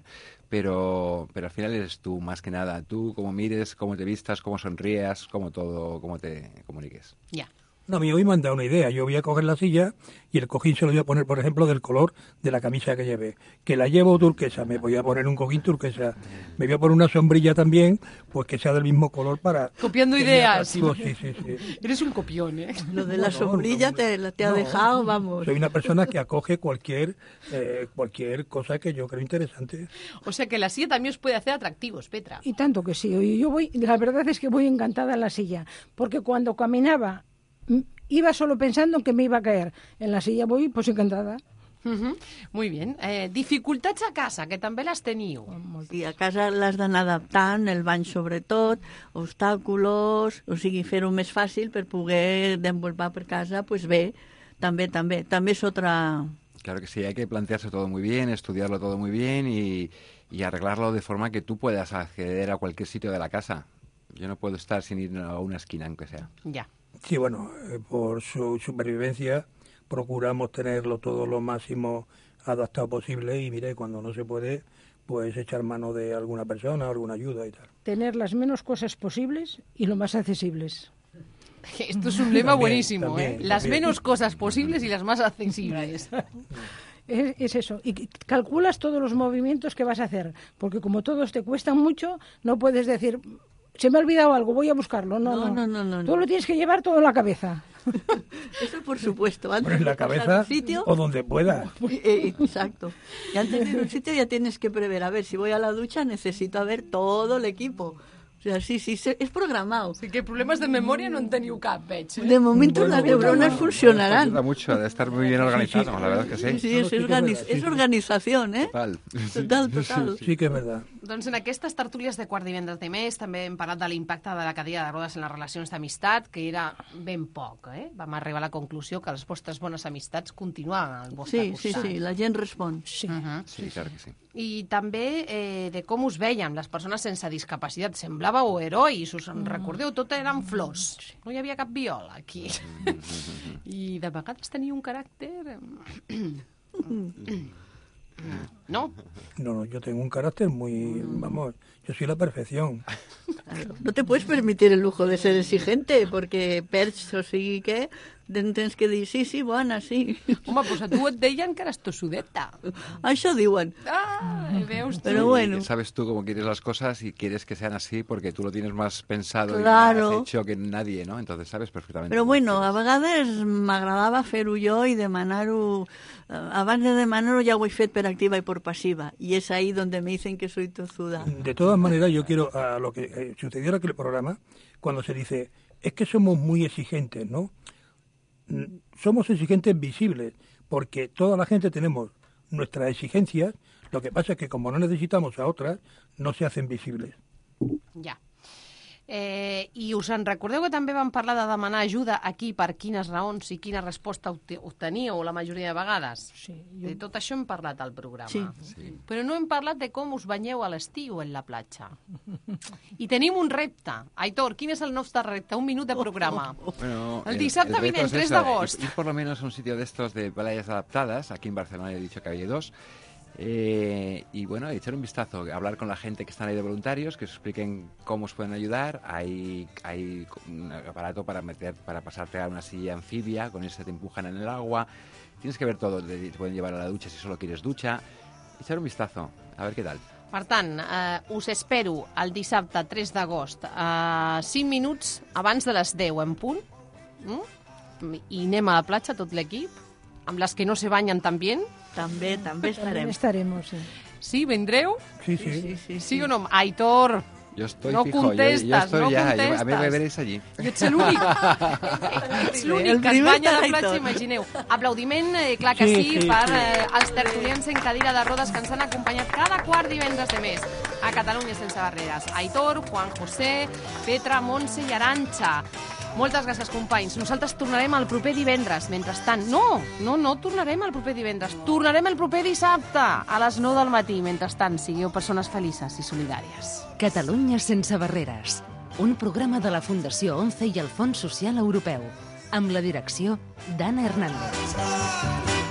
pero, pero al final eres tú más que nada, tú como mires, cómo te vistas, cómo sonrías, cómo todo, cómo te comuniques. Ja. No, a mí hoy me han dado una idea. Yo voy a coger la silla y el cojín se lo voy a poner, por ejemplo, del color de la camisa que lleve. Que la llevo turquesa, me voy a poner un cojín turquesa. Me voy a poner una sombrilla también, pues que sea del mismo color para... Copiando ideas. Sí, sí, sí. Eres un copión, ¿eh? Lo de la No, sombrilla no, te, te ha no. dejado, vamos. Soy una persona que acoge cualquier eh, cualquier cosa que yo creo interesante. O sea que la silla también os puede hacer atractivos, Petra. Y tanto que sí. Yo voy, la verdad es que voy encantada en la silla, porque cuando caminaba iba solo pensando que me iba a caer. En la silla voy pues encantada. Uh Muy bien. Eh, dificultats a casa, que també les teniu. I a casa l'has d'anar adaptant, el bany sobretot, obstàculos, o sigui, fer-ho més fàcil per poder desenvolupar per casa, pues bé, també, també. També és otra... Claro que sí, hay que plantearse todo muy bien, estudiarlo todo muy bien y, y arreglarlo de forma que tú puedas acceder a cualquier sitio de la casa. Yo no puedo estar sin ir a una esquina, aunque sea. Ja. Sí, bueno, eh, por su supervivencia procuramos tenerlo todo lo máximo adaptado posible y mire, cuando no se puede, pues echar mano de alguna persona, alguna ayuda y tal. Tener las menos cosas posibles y lo más accesibles. Esto es un lema También, buenísimo, también, ¿eh? Las menos cosas posibles y las más accesibles. Es, es eso. Y calculas todos los movimientos que vas a hacer, porque como todos te cuestan mucho, no puedes decir, se me ha olvidado algo, voy a buscarlo. No, No, no, no, no, no, Tú no. lo tienes que llevar todo en la cabeza. Eso por supuesto. Antes Pero en de la cabeza un sitio, o donde pueda. Eh, eh, exacto. Y antes de ir a un sitio ya tienes que prever, a ver, si voy a la ducha necesito ver todo el equipo. O sea, sí, sí, es programado. Así que problemes de memòria no en teniu cap. Eh? De momento Bueno, las bueno, neuronas no. funcionarán. Ayuda mucho de estar muy bien organizado, la verdad que sí. Sí, sí, es, organiz- es organización, ¿eh? Total. Total, total. Sí que es verdad. Doncs en aquestes tertúlies de quart divendres de mes també hem parlat de l'impacte de la cadira de rodes en les relacions d'amistat, que era ben poc, eh? Vam arribar a la conclusió que les vostres bones amistats continuaven al vostre Sí, sí, costat. sí, la gent respon. Sí. Uh -huh. Sí, claro que sí. I també eh, de com us veiem, les persones sense discapacitat. Semblàveu herois, us en recordeu? Tot eren flors. No hi havia cap viola aquí. I de vegades tenia un caràcter... No? No, no, yo tengo un carácter muy, vamos, yo soy la perfección. Claro. No te puedes permitir el lujo de ser exigente, porque perds, o sigui que tens que dir, sí, sí, bona, sí. Home, doncs a tu et deien que eres tossudeta. Això diuen. Ah, veus tu? Pero bueno. Sabes tú cómo quieres las cosas y quieres que sean así porque tú lo tienes más pensado Claro. y has hecho que nadie, ¿no? Entonces sabes perfectamente. Però bueno, a vegades m'agradava fer-ho jo i demanar-ho... eh, Abans de demanar-ho ja ho he fet per activa i por pasiva. I és ahí donde me dicen que soy tozuda. De todas maneras, yo quiero a lo que eh, sucedió en aquel programa, cuando se dice, es que somos muy exigentes, ¿no? Mm, Somos exigentes visibles, porque toda la gente tenemos nuestras exigencias, lo que pasa es que como no necesitamos a otras, no se hacen visibles. Ja. Eh, I us en recordeu que també vam parlar de demanar ajuda aquí per quines raons i quina resposta obte- obteníeu la majoria de vegades? Sí, jo... De tot això hem parlat al programa. Sí. Sí. Però no hem parlat de com us banyeu a l'estiu en la platja. I tenim un repte. Aitor, quin és el nostre repte? Un minut de programa. Bueno, El dissabte vinent, es 3 eso, d'agost. Ir, ir por lo menos a un sitio de estos de playas adaptadas. Aquí en Barcelona he dicho que había dos. Eh, y bueno, echar un vistazo, hablar con la gente que están ahí de voluntarios, que os expliquen cómo os pueden ayudar. Hay, hay un aparato para meter, para pasarte a una silla anfibia, con ese te empujan en el agua. Tienes que ver todo, te pueden llevar a la ducha si solo quieres ducha. Echar un vistazo, a ver qué tal. Per tant, eh, us espero el dissabte 3 d'agost a 5 minuts abans de les 10 en punt mm? i anem a la platja tot l'equip amb les que no se banyen tan bien. També, també También estaremos, sí. Sí, vendreu? Sí, sí. Sí, sí, Sí o no? Aitor, Yo estoy No fijo, yo- yo, contestas, estoy no ya, yo- a mí me contestas. veréis allí. Jo ets l'únic. ets El l'únic que es primer banya platja, imagineu. Aplaudiment, eh, clar que sí, Sí, sí, per sí. eh, als tertulians en cadira de rodes que ens han acompanyat cada quart divendres de mes a Catalunya sense barreres. Aitor, Juan José, Petra, Montse i Aranxa. Moltes gràcies, companys. Nosaltres tornarem el proper divendres. Mentrestant, no, no, no tornarem el proper divendres. Tornarem el proper dissabte a les 9 del matí. Mentrestant, sigueu persones felices i solidàries. Catalunya sense barreres. Un programa de la Fundació 11 i el Fons Social Europeu. Amb la direcció d'Anna Hernández.